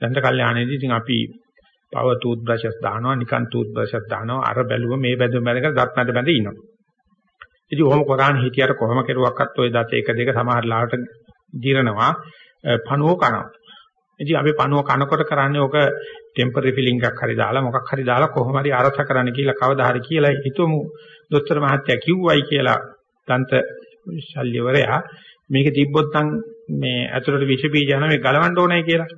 දණ්ඩ කල්යාණයේදී ඉතින් අපි පව ටූත් බ්‍රෂස් දානවා නිකන් ටූත් බ්‍රෂස් දානවා අර බැලුව මේ බැලුව බැලක දත් මැද බැඳ ඉන්නවා. ඉතින් ඔහොම කොරාන හිටියට කොහොම කෙරුවක්වත් ওই දත එක දෙක සමහර ලාට දිරනවා පණුව කනවා. ඉතින් අපි පණුව කනකොට කරන්නේ ඕක ටෙම්පරරි ෆිලිං එකක් හරි දාලා මොකක් හරි දාලා කොහොම හරි අරස කරන්න කියලා කවදා හරි කියලා හිතුවමු දොස්තර මහත්තයා කිව්වයි කියලා දන්ත ශල්‍යවරයා මේක තිබ්බොත් නම් මේ ඇතුළට විෂ බීජ යන මේ ගලවන්න ඕනේ කියලා.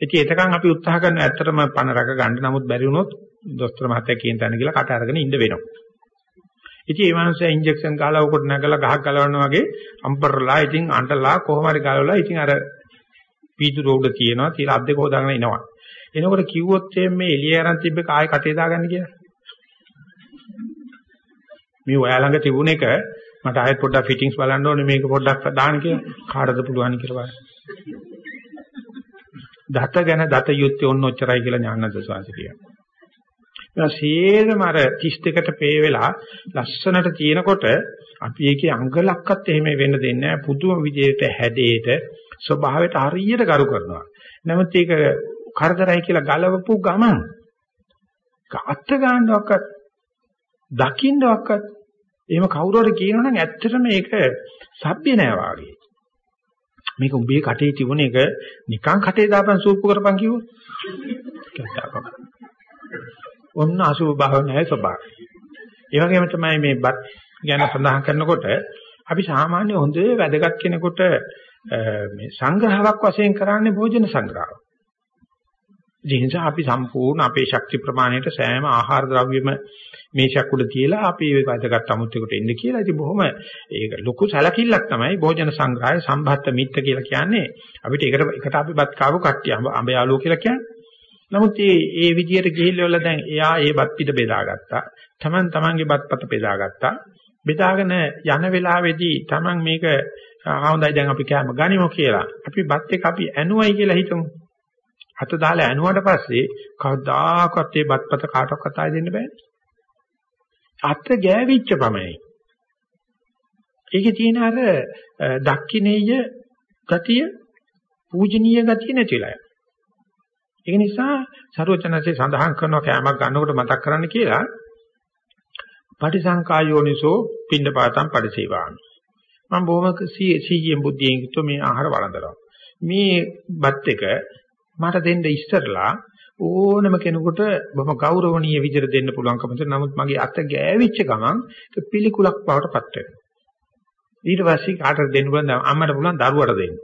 ඉතින් එතකන් අපි උත්සාහ කරන ඇත්තටම පණ රක ගන්න නමුත් බැරි වුණොත් දොස්තර මහත්තයා කියන තැන ගිහලා කට අරගෙන ඉන්න වෙනවා. ඉතින් මේ මනුස්සයා ඉන්ජෙක්ෂන් ගහලා උකට නැගලා ගහක් ගලවනවා වගේ අම්පරලා ඉතින් අඬලා කොහොම හරි ගලවලා ඉතින් අර පීතු රෝග තියෙනවා තියලා අත් දෙක හොදාගෙන එනවා. එනකොට කිව්වොත් මේ එළිය අරන් තිබ්බ කායි කටේ දාගන්න කියලා. මේ ඔයා ළඟ තිබුණ එක මට ආයෙත් පොඩ්ඩක් ෆිටින්ග්ස් බලන්න ඕනේ මේක පොඩ්ඩක් දාන්න කියලා. කාටද පුළුවන් කියලා බලන්න. දත ගැන දත යුත්තේ ඔන්න ඔච්චරයි කියලා ඥානන්ද සවාස කියනවා. ඒ සේරම අර 32කට පේ වෙලා ලස්සනට තියෙනකොට අපි ඒකේ අංගලක්වත් එහෙම වෙන්න දෙන්නේ නැහැ. පුදුම විදිහට හැඩේට ස්වභාවයට හරියට කරු කරනවා. නමුත් ඒක කරදරයි කියලා ගලවපු ගමන් අත්ත ගන්නවක්වත් දකින්නවක්වත් එහෙම කවුරු හරි කියනවනම් ඇත්තටම මේක සભ્ય නෑ වාගේ. මේක උඹේ කටේ තිබුණ එක නිකන් කටේ දාපන් සූප්පු කරපන් කිව්වොත්. ඔන්න අසුභ භාවනාවේ ස්වභාවය. ඒ වගේම තමයි මේ බත් ගැන සඳහන් කරනකොට අපි සාමාන්‍ය හොඳ වැදගත් කෙනෙකුට මේ සංග්‍රහයක් වශයෙන් කරන්නේ භෝජන සංග්‍රහය. ඒ නිසා අපි සම්පූර්ණ අපේ ශක්ති ප්‍රමාණයට සෑම ආහාර ද්‍රව්‍යෙම මේෂයක් උඩ තියලා අපි ඒ වැදගත් අමුත්‍යකට එන්න කියලා. ඉතින් බොහොම ඒක ලොකු සැලකිල්ලක් තමයි භෝජන සංග්‍රහය සම්භත්ත මිත්‍ර කියලා කියන්නේ. අපිට ඒකට එකට අපි බත් කාපු කට්ටිය අඹ යාළුවෝ කියලා කියන්නේ. නමුත් මේ ඒ විදියට ගිහිල්ලා දැන් එයා ඒ බත් පිට බෙදාගත්තා. Taman tamanගේ බත්පත බෙදාගත්තා. බෙදාගෙන යන වෙලාවේදී Taman මේක හොඳයි දැන් අපි කෑම ගනිමු කියලා. අපි බත් එක අපි ඇනුවයි කියලා හිතමු. අත දාලා ඇනුවට පස්සේ කවදාකවත් මේ බත්පත කාටවත් ආයෙ දෙන්න බෑනේ. අත ගෑවිච්ච පමණයි. ඒකේ තියෙන අර දක්ෂිනේය ගතිය පූජනීය ගතිය නැතිලා යනවා. ඒක නිසා සරුවචනසේ සඳහන් කරනවා කෑමක් ගන්නකොට මතක් කරන්න කියලා පටිසංකායෝනිසෝ පිණ්ඩපාතම් පරිසේවාමි. මම බොහොම සීයෙන් බුද්ධියෙන් යුක්ත මේ ආහාර වළඳනවා. මේ බත් එක මට දෙන්න ඉස්සරලා ඕනම කෙනෙකුට බොහොම ගෞරවණීය විදිහට දෙන්න පුළුවන්කම තියෙනවා. නමුත් මගේ අත ගෑවිච්ච ගමන් පිළිකුලක් බවට පත් වෙනවා. ඊට පස්සේ කාටද දෙන්න පුළුවන් අම්මට පුළුවන් දරුවට දෙන්න.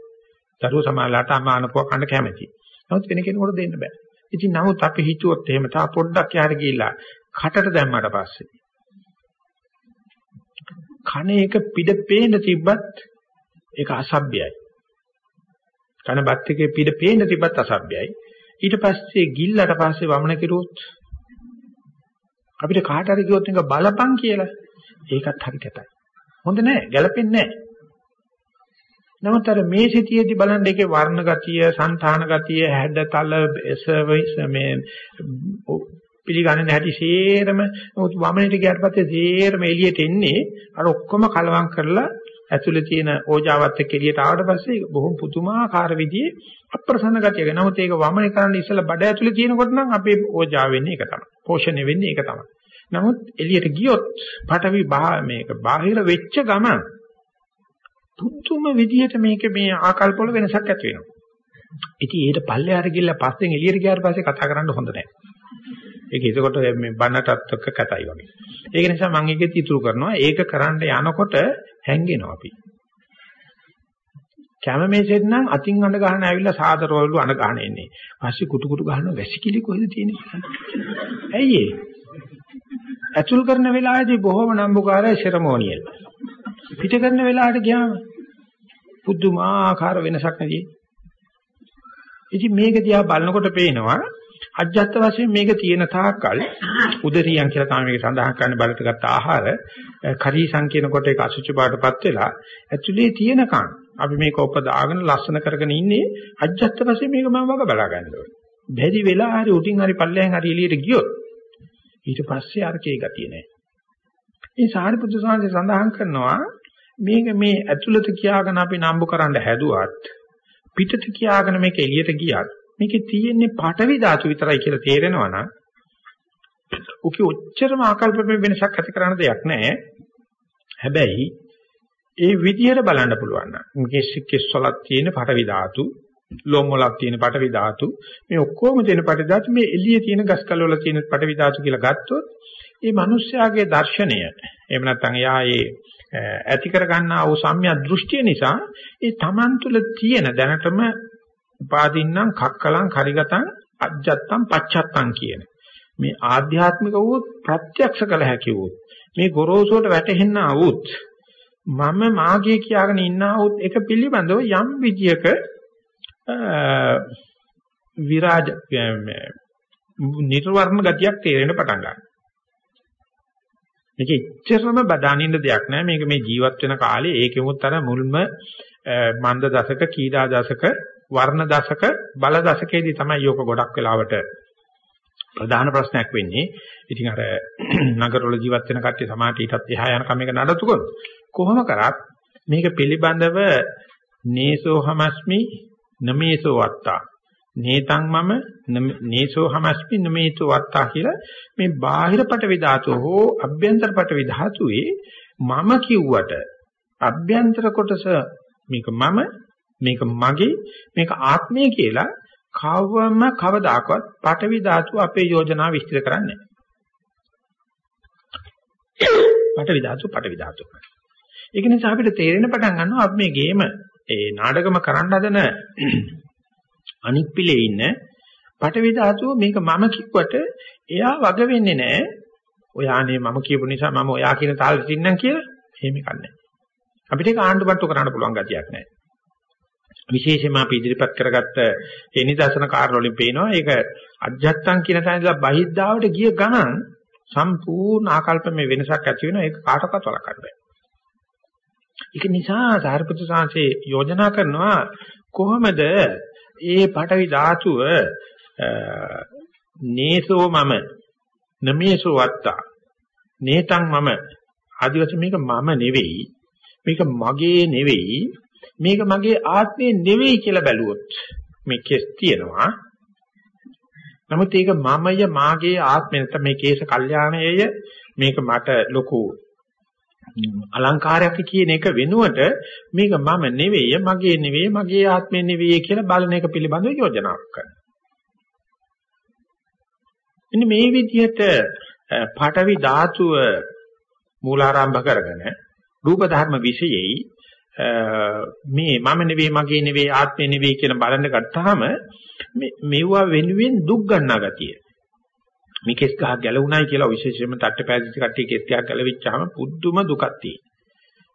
දරුවෝ සමාජලාට අම්මා අනපුව කන්න කැමති. නමුත් වෙන කෙනෙකුට දෙන්න බෑ. ඉතින් නමුත් අපි හිතුවොත් එහෙම තා පොඩ්ඩක් යාර ගිහිල්ලා කටට දැම්මට පස්සේ කණ එක පිට පේන්න තිබ්බත් ඒක අසභ්‍යයි. කන බත් එකේ පිට පේන්න තිබ්බත් අසභ්‍යයි. ඊට පස්සේ ගිල්ලට පස්සේ වමන කෙරුවොත් අපිට කාට හරි කිව්වොත් එක බලපං කියලා ඒකත් හරි කැතයි. හොඳ නෑ, ගැලපෙන්නේ නෑ. නමුත් අර මේ සිටියේදී බලන්න ඒකේ වර්ණ ගතිය, సంతාන ගතිය, හැඩතල, සර්විස් මේ පිළිගන්නේ නැති සේරම නමුත් වමනෙට ගියාට පස්සේ සේරම එළියට එන්නේ අර ඔක්කොම කලවම් කරලා ඇතුලේ තියෙන ඕජාවත් එක්ක එළියට ආවට පස්සේ බොහොම පුදුමාකාර විදිහේ අප්‍රසන්න ගතියක. නමුත් ඒක වමනේ කරන්න ඉස්සලා බඩ ඇතුලේ තියෙනකොට නම් අපේ ඕජාව වෙන්නේ ඒක තමයි. පෝෂණය වෙන්නේ ඒක තමයි. නමුත් එළියට ගියොත් පටවි මේක බාහිර වෙච්ච ගමන් පුදුම විදිහට මේක මේ ආකල්ප වල වෙනසක් ඇති වෙනවා. ඉතින් ඊට පල්ලෙහාට ගිහිල්ලා පස්සෙන් එළියට ගියාට පස්සේ කතා කරන්න හොඳ නැහැ. ඒක ඒකකොට මේ බන්නටත් එක්ක කතයි වගේ. ඒක නිසා මම ඒකෙත් ඉතුරු කරනවා. ඒක කරන්න යනකොට හැංගෙනවා අපි. කැමමේසෙත් නම් අතින් අඬ ගන්න ඇවිල්ලා සාදරවලු අඬ ගන්න එන්නේ. පස්සේ කුටු කුටු ගහනවා වැසිකිලි කොහෙද තියෙන්නේ? ඇයි ඒ? ඇතුල් කරන වෙලාවේදී බොහොම නම්බුකාරයි සෙරමෝනියල්. පිට කරන වෙලාවට ගියාම පුදුමාකාර වෙනසක් නැති. ඉතින් මේක දිහා බලනකොට පේනවා අජ්ජත් වශයෙන් මේක තියෙන තාක්කල් උදරියන් කියලා තමයි මේක සඳහන් කරන්නේ බලට ගත්ත ආහාර කරීසං කියනකොට ඒක අසුචි බාටපත් වෙලා ඇතුලේ තියෙනකන් අපි මේක උපදාගෙන ලස්සන කරගෙන ඉන්නේ අජ්ජත් වශයෙන් මේක මම වග බලා ගන්න ඕනේ. බැරි වෙලා හරි උටින් හරි පල්ලෙන් හරි එළියට ගියොත් ඊට පස්සේ අරකේ ගතිය නැහැ. මේ සාරිපුත්‍ර සාංශය සඳහන් කරනවා මේක මේ ඇතුළත කියාගෙන අපි නම්බු කරන්න හැදුවත් පිටත කියාගෙන මේක එළියට ගියත් මේකේ තියෙන්නේ පටවි ධාතු විතරයි කියලා තේරෙනවා නම් උකේ ඔච්චරම ආකල්පමය වෙනසක් ඇති කරන දෙයක් නැහැ. හැබැයි ඒ විදිහට බලන්න පුළුවන් නම් මේකේ කෙස්වලක් තියෙන පටවි ධාතු, ලොම් වලක් තියෙන පටවි ධාතු, මේ ඔක්කොම තියෙන පටවි ධාතු මේ එළියේ තියෙන ගස්කල් වල තියෙන පටවි ධාතු කියලා ගත්තොත් ඒ මිනිස්යාගේ දර්ශනය එහෙම නැත්නම් එයා ඒ ඇති කර ගන්නා වූ සම්‍යක් දෘෂ්ටිය නිසා ඒ Taman තුල තියෙන දැනටම උපාදින්නම් කක්කලං කරිගතං අජ්ජත්තං පච්චත්තං කියන. මේ ආධ්‍යාත්මික වූ ප්‍රත්‍යක්ෂ කළ හැකි වූ මේ ගොරෝසුවට වැටෙන්න આવුත් මම මාගේ කියාගෙන ඉන්නවොත් ඒක පිළිබඳව යම් විදියක විරාජ නිර්වර්ණ ගතියක් තේරෙන්න පටන් ගන්නවා. මේක එච්චරම බදානින්න දෙයක් නෑ. මේක මේ ජීවත් වෙන කාලේ ඒකෙමුත් අර මුල්ම මන්ද දශක කීඩා දශක වර්ණ දශක බල දශකයේදී තමයි යෝක ගොඩක් වෙලාවට ප්‍රධාන ප්‍රශ්නයක් වෙන්නේ. ඉතින් අර නගරවල ජීවත් වෙන කට්ටිය සමාජයට ඊටත් එහා යන කම එක නඩත්තු කරන. කොහොම කරත් මේක පිළිබඳව නේසෝ හමස්මි නමේසෝ වත්තා නේතං මම නේසෝ හමස්මි නමේසෝ වත්තා කියලා මේ බාහිර පටවි ධාතුව හෝ අභ්‍යන්තර පටවි ධාතුවේ මම කිව්වට අභ්‍යන්තර කොටස මේක මම මේක මගේ මේක ආත්මය කියලා කවවම කවදාකවත් පටවි ධාතුව අපේ යෝජනා විස්තර කරන්නේ පටවි ධාතුව පටවි ධාතුව. ඒක නිසා අපිට තේරෙන පටන් ගන්නවා අපි මේ ගේම ඒ නාටකම කරන්න හදන අනික් පිළේ ඉන්න පටවි ධාතුව මේක මම කිව්වට එයා වග වෙන්නේ නැහැ. ඔයානේ මම කියපු නිසා මම ඔයා කියන තාලෙට ඉන්නම් කියලා එහෙම කන්නේ. අපිට ඒක ආණ්ඩුපත්තු කරන්න පුළුවන් ගතියක් නැහැ. විශේෂයෙන්ම අපි ඉදිරිපත් කරගත්ත ඒ නිදර්ශන කාරණ වලින් පේනවා ඒක අජත්තං කියන තැනදලා බහිද්ධාවට ගිය ගමන් සම්පූර්ණ ආකල්පමේ වෙනසක් ඇති වෙනවා ඒක කාටවත් වළක්වන්න බෑ. ඒක නිසා සාරිපුත්‍ර සාංශේ යෝජනා කරනවා කොහොමද ඒ පටවි ධාතුව නේසෝ මම නමේසෝ වත්තා නේතං මම ආදිවාසී මේක මම නෙවෙයි මේක මගේ නෙවෙයි මේක මගේ ආත්මය නෙවෙයි කියලා බැලුවොත් මේ කෙස් තියෙනවා. නමුත් ඒක මමය මාගේ ආත්මය නැත්නම් මේ කේශ කල්යාණයය. මේක මට ලොකු අලංකාරයක් කියන එක වෙනුවට මේක මම නෙවෙයි මගේ නෙවෙයි මගේ ආත්මය නෙවෙයි කියලා බලන එක පිළිබඳව යෝජනාවක් කරනවා. ඉන්නේ මේ විදිහට පඨවි ධාතුව මූලාරම්භ කරගෙන රූප ධර්ම විශේෂයි. මේ මම නෙවෙයි මගේ නෙවෙයි ආත්මේ නෙවෙයි කියන බලන්න ගත්තාම මෙවුවා වෙනුවෙන් දුක් ගන්නා ගතිය. මේ කෙස් ගහ ගැලුණයි කියලා විශේෂයෙන්ම තට්ට පෑදිච්ච කට්ටිය කෙස් ගහ ගැලවිච්චාම පුදුම දුකක් තියෙනවා.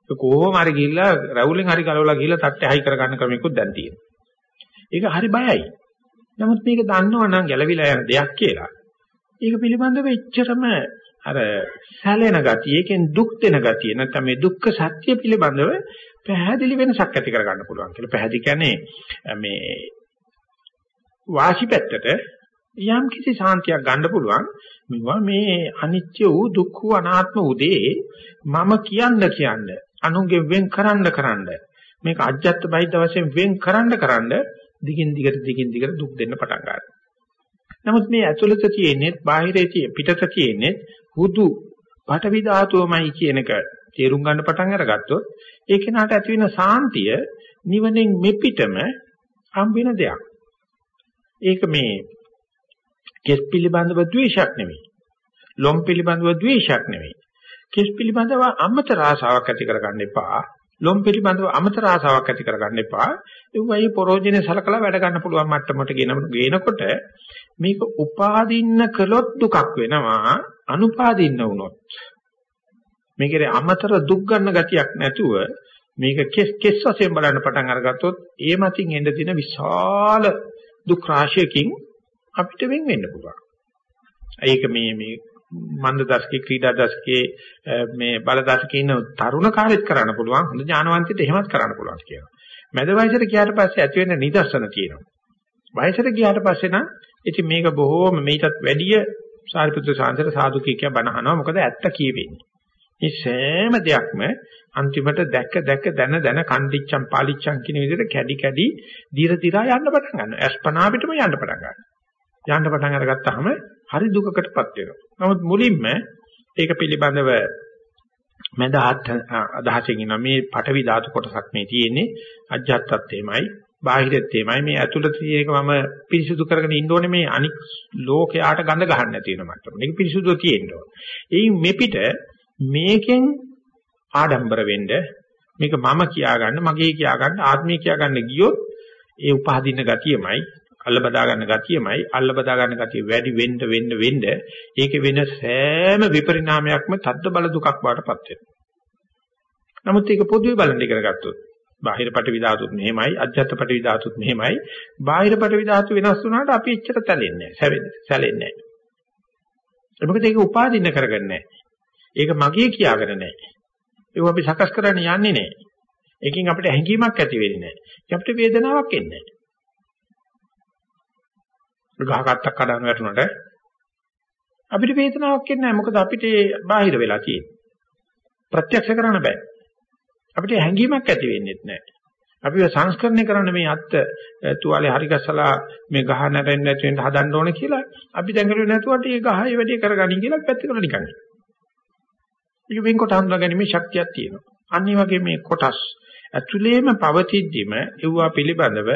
ඒක කොහොම හරි ගිහිල්ලා රැවුලෙන් හරි ගලවලා ගිහිල්ලා තට්ටේ හයි කරගන්න ක්‍රමයක්ත් දැන් තියෙනවා. ඒක හරි බයයි. නමුත් මේක දන්නවනම් ගැලවිලා යන දෙයක් කියලා. ඒක පිළිබඳව එච්චරම අර සැලෙන ගතිය, ඒකෙන් දුක් දෙන ගතිය නැත්නම් මේ දුක්ඛ සත්‍ය පිළිබඳව පැහැදිලි වෙනසක් ඇති කරගන්න පුළුවන් කියලා. පැහැදිලි කියන්නේ මේ වාසි පැත්තට යම් කිසි සාන්තියක් ගන්න පුළුවන්. මේවා මේ අනිත්‍ය වූ දුක්ඛ වූ අනාත්ම වූ දේ මම කියන්න කියන්න අනුන්ගේ වෙන් කරන්න කරන්න මේක අජ්ජත් බහිද්ද වශයෙන් වෙන් කරන්න කරන්න දිගින් දිගට දිගින් දිගට දුක් දෙන්න පටන් ගන්නවා. නමුත් මේ ඇතුළත තියෙන්නේ බාහිරේ තියෙන පිටත තියෙන්නේ හුදු පටවි ධාතුවමයි කියන එක තේරුම් ගන්න පටන් අරගත්තොත් ඒ කෙනාට ඇති වෙන සාන්තිය නිවනෙන් මෙපිටම හම්බෙන දෙයක්. ඒක මේ කෙස් පිළිබඳව ද්වේෂයක් නෙවෙයි. ලොම් පිළිබඳව ද්වේෂයක් නෙවෙයි. කෙස් පිළිබඳව අමතර ආසාවක් ඇති කරගන්න එපා. ලොම් පිළිබඳව අමතර ආසාවක් ඇති කරගන්න එපා. ඒ වගේ පරෝජනේ සලකලා වැඩ ගන්න පුළුවන් මට්ටමට ගෙනකොට මේක උපාදින්න කළොත් දුකක් වෙනවා. අනුපාදින්න වුණොත් මේකේ අමතර දුක් ගන්න ගතියක් නැතුව මේක කෙස් කෙස් වශයෙන් බලන්න පටන් අරගත්තොත් ඒ මතින් එන්න දින විශාල දුක් රාශියකින් අපිට වෙන් වෙන්න පුළුවන්. ඒක මේ මේ මන්ද දශකේ ක්‍රීඩා දශකේ මේ බල දශකේ ඉන්න තරුණ කාලෙත් කරන්න පුළුවන් හොඳ ඥානවන්තයෙක් එහෙමත් කරන්න පුළුවන් කියනවා. මැද වයසට ගියාට පස්සේ ඇති වෙන නිදර්ශන තියෙනවා. වයසට ගියාට පස්සේ නම් ඉතින් මේක බොහෝම මේකටත් වැඩිය සාරිපුත්‍ර සාන්තර සාදු කිය කිය බනහනවා මොකද ඇත්ත කියවෙන්නේ. මේ සෑම දෙයක්ම අන්තිමට දැක දැක දන දන කණ්ඩිච්චම් පාලිච්චම් කියන විදිහට කැඩි කැඩි දීර දිරා යන්න පටන් ගන්නවා. අස්පනා පිටම යන්න පටන් ගන්නවා. යන්න පටන් අරගත්තාම හරි දුකකටපත් වෙනවා. නමුත් මුලින්ම ඒක පිළිබඳව මඳහත් අදහසකින් ඉන්න මේ පටවි ධාතු කොටසක් මේ තියෙන්නේ අජ්ජත්තත් එමයයි බාහිරත් එමයයි මේ ඇතුළත තියෙනක මම පිරිසුදු කරගෙන ඉන්න ඕනේ මේ අනික් ලෝකයට ගඳ ගන්න නැති වෙන මට්ටම. මේක පිරිසුදුව තියෙන්න ඕනේ. එයින් මෙපිට මේකෙන් ආඩම්බර වෙන්න මේක මම කියාගන්න මගේ කියාගන්න ආත්මය කියාගන්න ගියොත් ඒ උපාදින්න ගතියමයි අල්ල බදා ගන්න ගතියමයි අල්ල බදා ගන්න ගතිය වැඩි වෙන්න වෙන්න වෙන්න ඒකේ වෙන සෑම විපරිණාමයක්ම තද්ද බල දුකක් බවටපත් වෙනවා. නමුත් ඒක පොදුවේ බලන්න ඉගෙන ගත්තොත් බාහිර පටවි ධාතුත් මෙහෙමයි අජ්ජත් පටවි ධාතුත් මෙහෙමයි බාහිර පටවි ධාතු වෙනස් වුණාට අපි එච්චර තැලෙන්නේ නැහැ සැලෙන්නේ නැහැ. මොකද ඒක උපාදින්න කරගන්නේ නැහැ. ඒක මගේ කියාගෙන නැහැ. ඒක අපි සකස් කරන්න යන්නේ නැහැ. ඒකෙන් අපිට හැඟීමක් ඇති වෙන්නේ නැහැ. අපිට වේදනාවක් එන්නේ නැහැ. ගහකටක් කඩන වැටුණට අපිට වේදනාවක් එන්නේ නැහැ. මොකද අපිට බාහිර වෙලා තියෙන්නේ. ප්‍රත්‍යක්ෂ කරන්න බෑ. අපිට හැඟීමක් ඇති වෙන්නේ නැහැ. අපි සංස්කරණය කරන්න මේ අත්ත තුවාලේ හරි ගස්සලා මේ ගහ නැරෙන්නේ නැති වෙන්න හදන්න ඕනේ කියලා අපි දැඟලුවේ නැතුවට ඒ ගහේ වැඩේ කරගනින් කියලා පැත්තකට නිකන්. ඒක වෙන්කොට හඳුනා ගැනීමේ ශක්තියක් තියෙනවා. අනිත් වගේ මේ කොටස් ඇතුළේම පවතිද්දිම ඒවා පිළිබඳව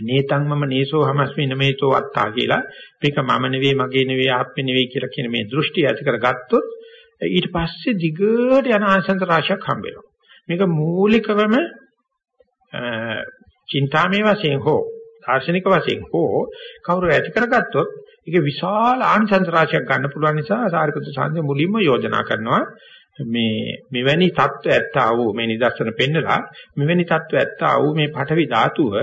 නේතං මම නේසෝ හමස්මි නමේතෝ අත්තා කියලා මේක මම නෙවෙයි මගේ නෙවෙයි ආත්මෙ නෙවෙයි කියලා කියන මේ දෘෂ්ටි ඇති කරගත්තොත් ඊට පස්සේ දිගට යන ආසන්ත රාශියක් හම්බ වෙනවා. මේක මූලිකවම චින්තාමේ වශයෙන් හෝ දාර්ශනික වශයෙන් හෝ කවුරු ඇති කරගත්තොත් ඒක විශාල ආනිසංස රාශියක් ගන්න පුළුවන් නිසා සාරිපුත්‍ර සාන්දේ මුලින්ම යෝජනා කරනවා. මේ මෙවැනි தত্ত্ব ඇත්තා වූ මේ නිදර්ශන පෙන්නලා මෙවැනි தত্ত্ব ඇත්තා වූ මේ පටවි ධාතුව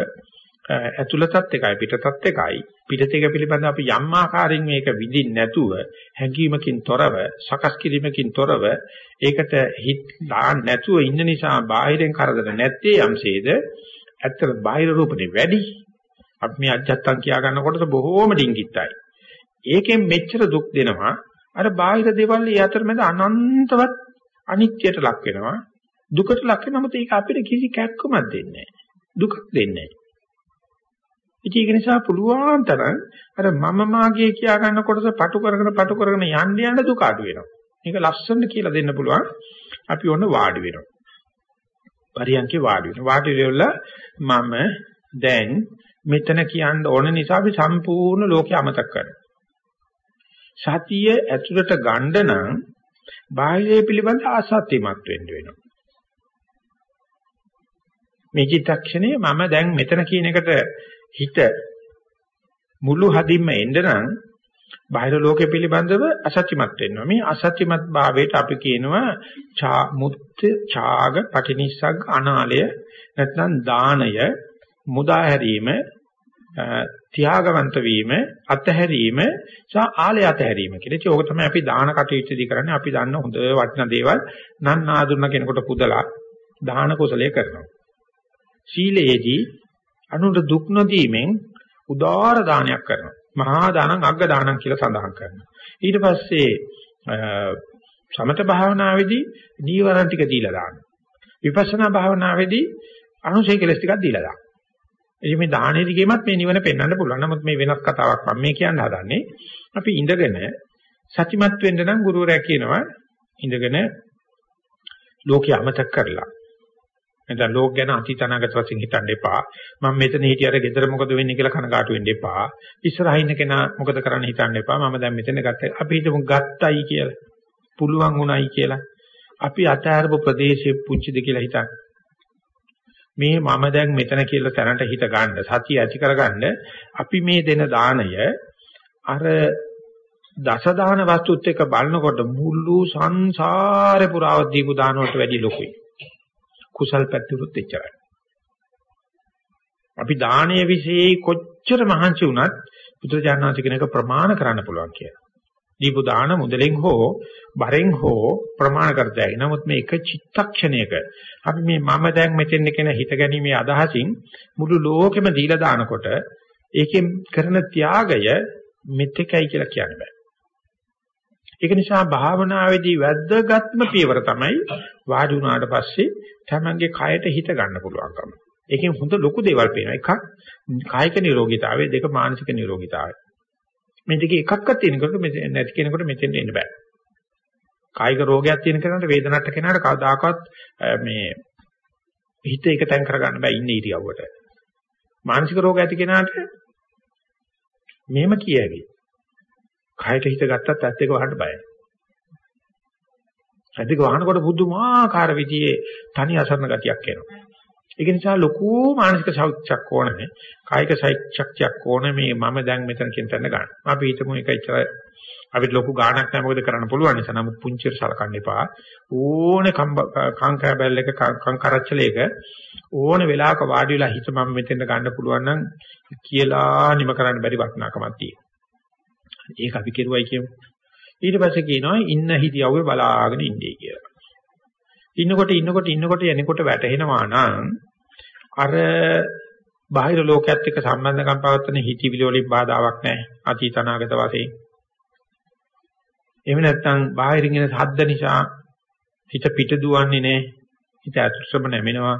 ඇතුළතත් එකයි පිටතත් එකයි. පිටත එක පිළිබඳව අපි යම් ආකාරයෙන් මේක විඳින්න නැතුව හැඟීමකින් තොරව සකස් කිරීමකින් තොරව ඒකට හිත දාන්න නැතුව ඉන්න නිසා බාහිරෙන් කරදර නැත්තේ යම්සේද? ඇත්තට බාහිර රූපනේ වැඩි. අපි මේ අජත්තන් කියා ගන්නකොට බොහෝම ඩිංගිත්තයි. ඒකෙන් මෙච්චර දුක් දෙනවා අර බාහිර දේවල් ඒ අතරමැද අනන්තවත් අනිත්‍යයට ලක් වෙනවා දුකට ලක් වෙනම ඒක අපිට කිසි කැක්කමක් දෙන්නේ නැහැ දුකක් දෙන්නේ නැහැ ඉතින් ඒක නිසා පුළුවන් තරම් අර මම මාගේ කියා ගන්න කොටස පටු කරගෙන පටු කරගෙන යන්න යන දුක අඩු වෙනවා. මේක ලස්සනට කියලා දෙන්න පුළුවන්. අපි ඔන්න වාඩි වෙනවා. පරියන්කේ වාඩි වෙනවා. වාඩි වෙලා මම දැන් මෙතන කියන්න ඕන නිසා අපි සම්පූර්ණ ලෝකය අමතක කරනවා. සතිය ඇතුළට ගන්න නම් බාහිර පිළිබඳ ආසත්‍යමත් වෙන්න වෙනවා. මේ චිත්තක්ෂණය මම දැන් මෙතන කියන එකට හිත මුළු හදින්ම එන්න නම් බාහිර ලෝකෙ පිළිබඳව අසත්‍යමත් වෙනවා. මේ අසත්‍යමත් භාවයට අපි කියනවා චා මුත්ත ඡාග පටිනිස්සග් අනාලය නැත්නම් දානය මුදා හැරීම ත්‍යාගවන්ත වීම අතහැරීම සහ ආලය අතහැරීම කියලා. ඒක ඕක තමයි අපි දාන කටයුත්තේදී කරන්නේ. අපි දන්න හොඳ වටිනා දේවල් නන් ආදුන්න කෙනෙකුට පුදලා දාන කුසලයේ කරනවා. සීලයේදී අනුන්ට දුක් නොදීමෙන් උදාාර දානයක් කරනවා. මහා දානං අග්ග දානං කියලා සඳහන් කරනවා. ඊට පස්සේ සමත භාවනාවේදී නීවරණ ටික දීලා දානවා. විපස්සනා භාවනාවේදී අනුසය කෙලස් ටිකක් දීලා දානවා. ඉතින් මේ දාහනේ දිගෙමත් මේ නිවන පෙන්වන්න පුළුවන්. නමුත් මේ වෙනස් කතාවක් මම මේ කියන්න හදන්නේ. අපි ඉඳගෙන සතිමත් වෙන්න නම් ගුරුවරයා කියනවා ඉඳගෙන ලෝකය අමතක කරලා නැත්නම් ලෝක ගැන අතීත අනාගත වශයෙන් හිතන්න එපා. මම මෙතන හිටියට ගෙදර මොකද වෙන්නේ කියලා කනගාටු වෙන්න එපා. ඉස්සරහින් ඉන්න කෙනා මොකද කරන්න හිතන්න එපා. මම දැන් මෙතන ගත්තා. අපි හිතමු ගත්තයි කියලා. පුළුවන් උණයි කියලා. අපි අතහැරපු ප්‍රදේශයේ පුංචිද කියලා හිතන්න. මේ මම දැන් මෙතන කියලා තැනට හිත ගන්න සතිය ඇති කරගන්න අපි මේ දෙන දාණය අර දස දාන වස්තුත් එක්ක බලනකොට මුළු සංසාරේ පුරාව දීපු දාන වලට වැඩි ලොකුයි. කුසල් පැත්තට එච්චරයි. අපි දානීය વિશે කොච්චර මහන්සි වුණත් බුදුජානනාථ කෙනෙක් ප්‍රමාණ කරන්න පුළුවන් කියලා. දීපු දාන මුදලෙන් හෝ බරෙන් හෝ ප්‍රමාණ කරතයි. නමුත් මේ එක චිත්තක්ෂණයක අපි මේ මම දැන් මෙතෙන් කියන හිත ගැනීමේ අදහසින් මුළු ලෝකෙම දීලා දානකොට ඒකෙන් කරන ත්‍යාගය මෙතෙකයි කියලා කියන්න බෑ. ඒක නිසා භාවනාවේදී වැද්දගත්ම පියවර තමයි වාඩි වුණාට පස්සේ තමන්ගේ කයට හිත ගන්න පුළුවන්කම. ඒකෙන් හොඳ ලොකු දේවල් පේනවා. එකක් කායික නිරෝගීතාවය, දෙක මානසික නිරෝගීතාවය. මේ දෙකේ එකක්වත් තියෙනකොට නැති කෙනෙකුට මෙතෙන් එන්න බෑ. කායික රෝගයක් තියෙන කෙනාට වේදනට කෙනාට කවදාකවත් මේ හිත එක තැන් කරගන්න බෑ ඉන්නේ ඉරියව්වට. මානසික රෝග ඇති කෙනාට මෙහෙම කියයි. කයට හිත ගත්තත් ඇත්ත එක වහන්න බයයි. ඇත්ත එක වහනකොට බුදුමාකාර විදිහේ තනි අසරණ ගතියක් එනවා. ඒක නිසා ලොකු මානසික ශක්තියක් ඕනේ. කායික ශක්තියක් ඕනේ මේ මම දැන් මෙතන කියන තැන ගන්න. අපි හිතමු ඒක ඉතර අපිට ලොකු ගාණක් නැහැ මොකද කරන්න පුළුවන් නිසා. නමුත් පුංචිට සලකන්න එපා. ඕනේ කංකබැල් එක කංකරච්චලයක ඕනේ වෙලාවක වාඩි වෙලා හිත මම මෙතෙන්ට ගන්න පුළුවන් නම් කියලා නිම කරන්න බැරි වටිනාකමක් තියෙනවා. ඒක අපි කෙරුවයි කියමු. ඊට පස්සේ කියනවා ඉන්න හිතියව්වේ බලාගෙන ඉන්නේ කියලා. ඉන්නකොට ඉන්නකොට ඉන්නකොට යනකොට වැටෙනවා නම් අර බාහිර ලෝකයක් එක්ක සම්බන්ධකම් පවත්වන හිතිවිලි වලින් බාධාවක් නැහැ. අතීත අනාගත වශයෙන්. එහෙම නැත්නම් බාහිරින් එන ශබ්ද නිසා හිත පිට දුවන්නේ නැහැ. හිත ඇතුළටම නැමෙනවා.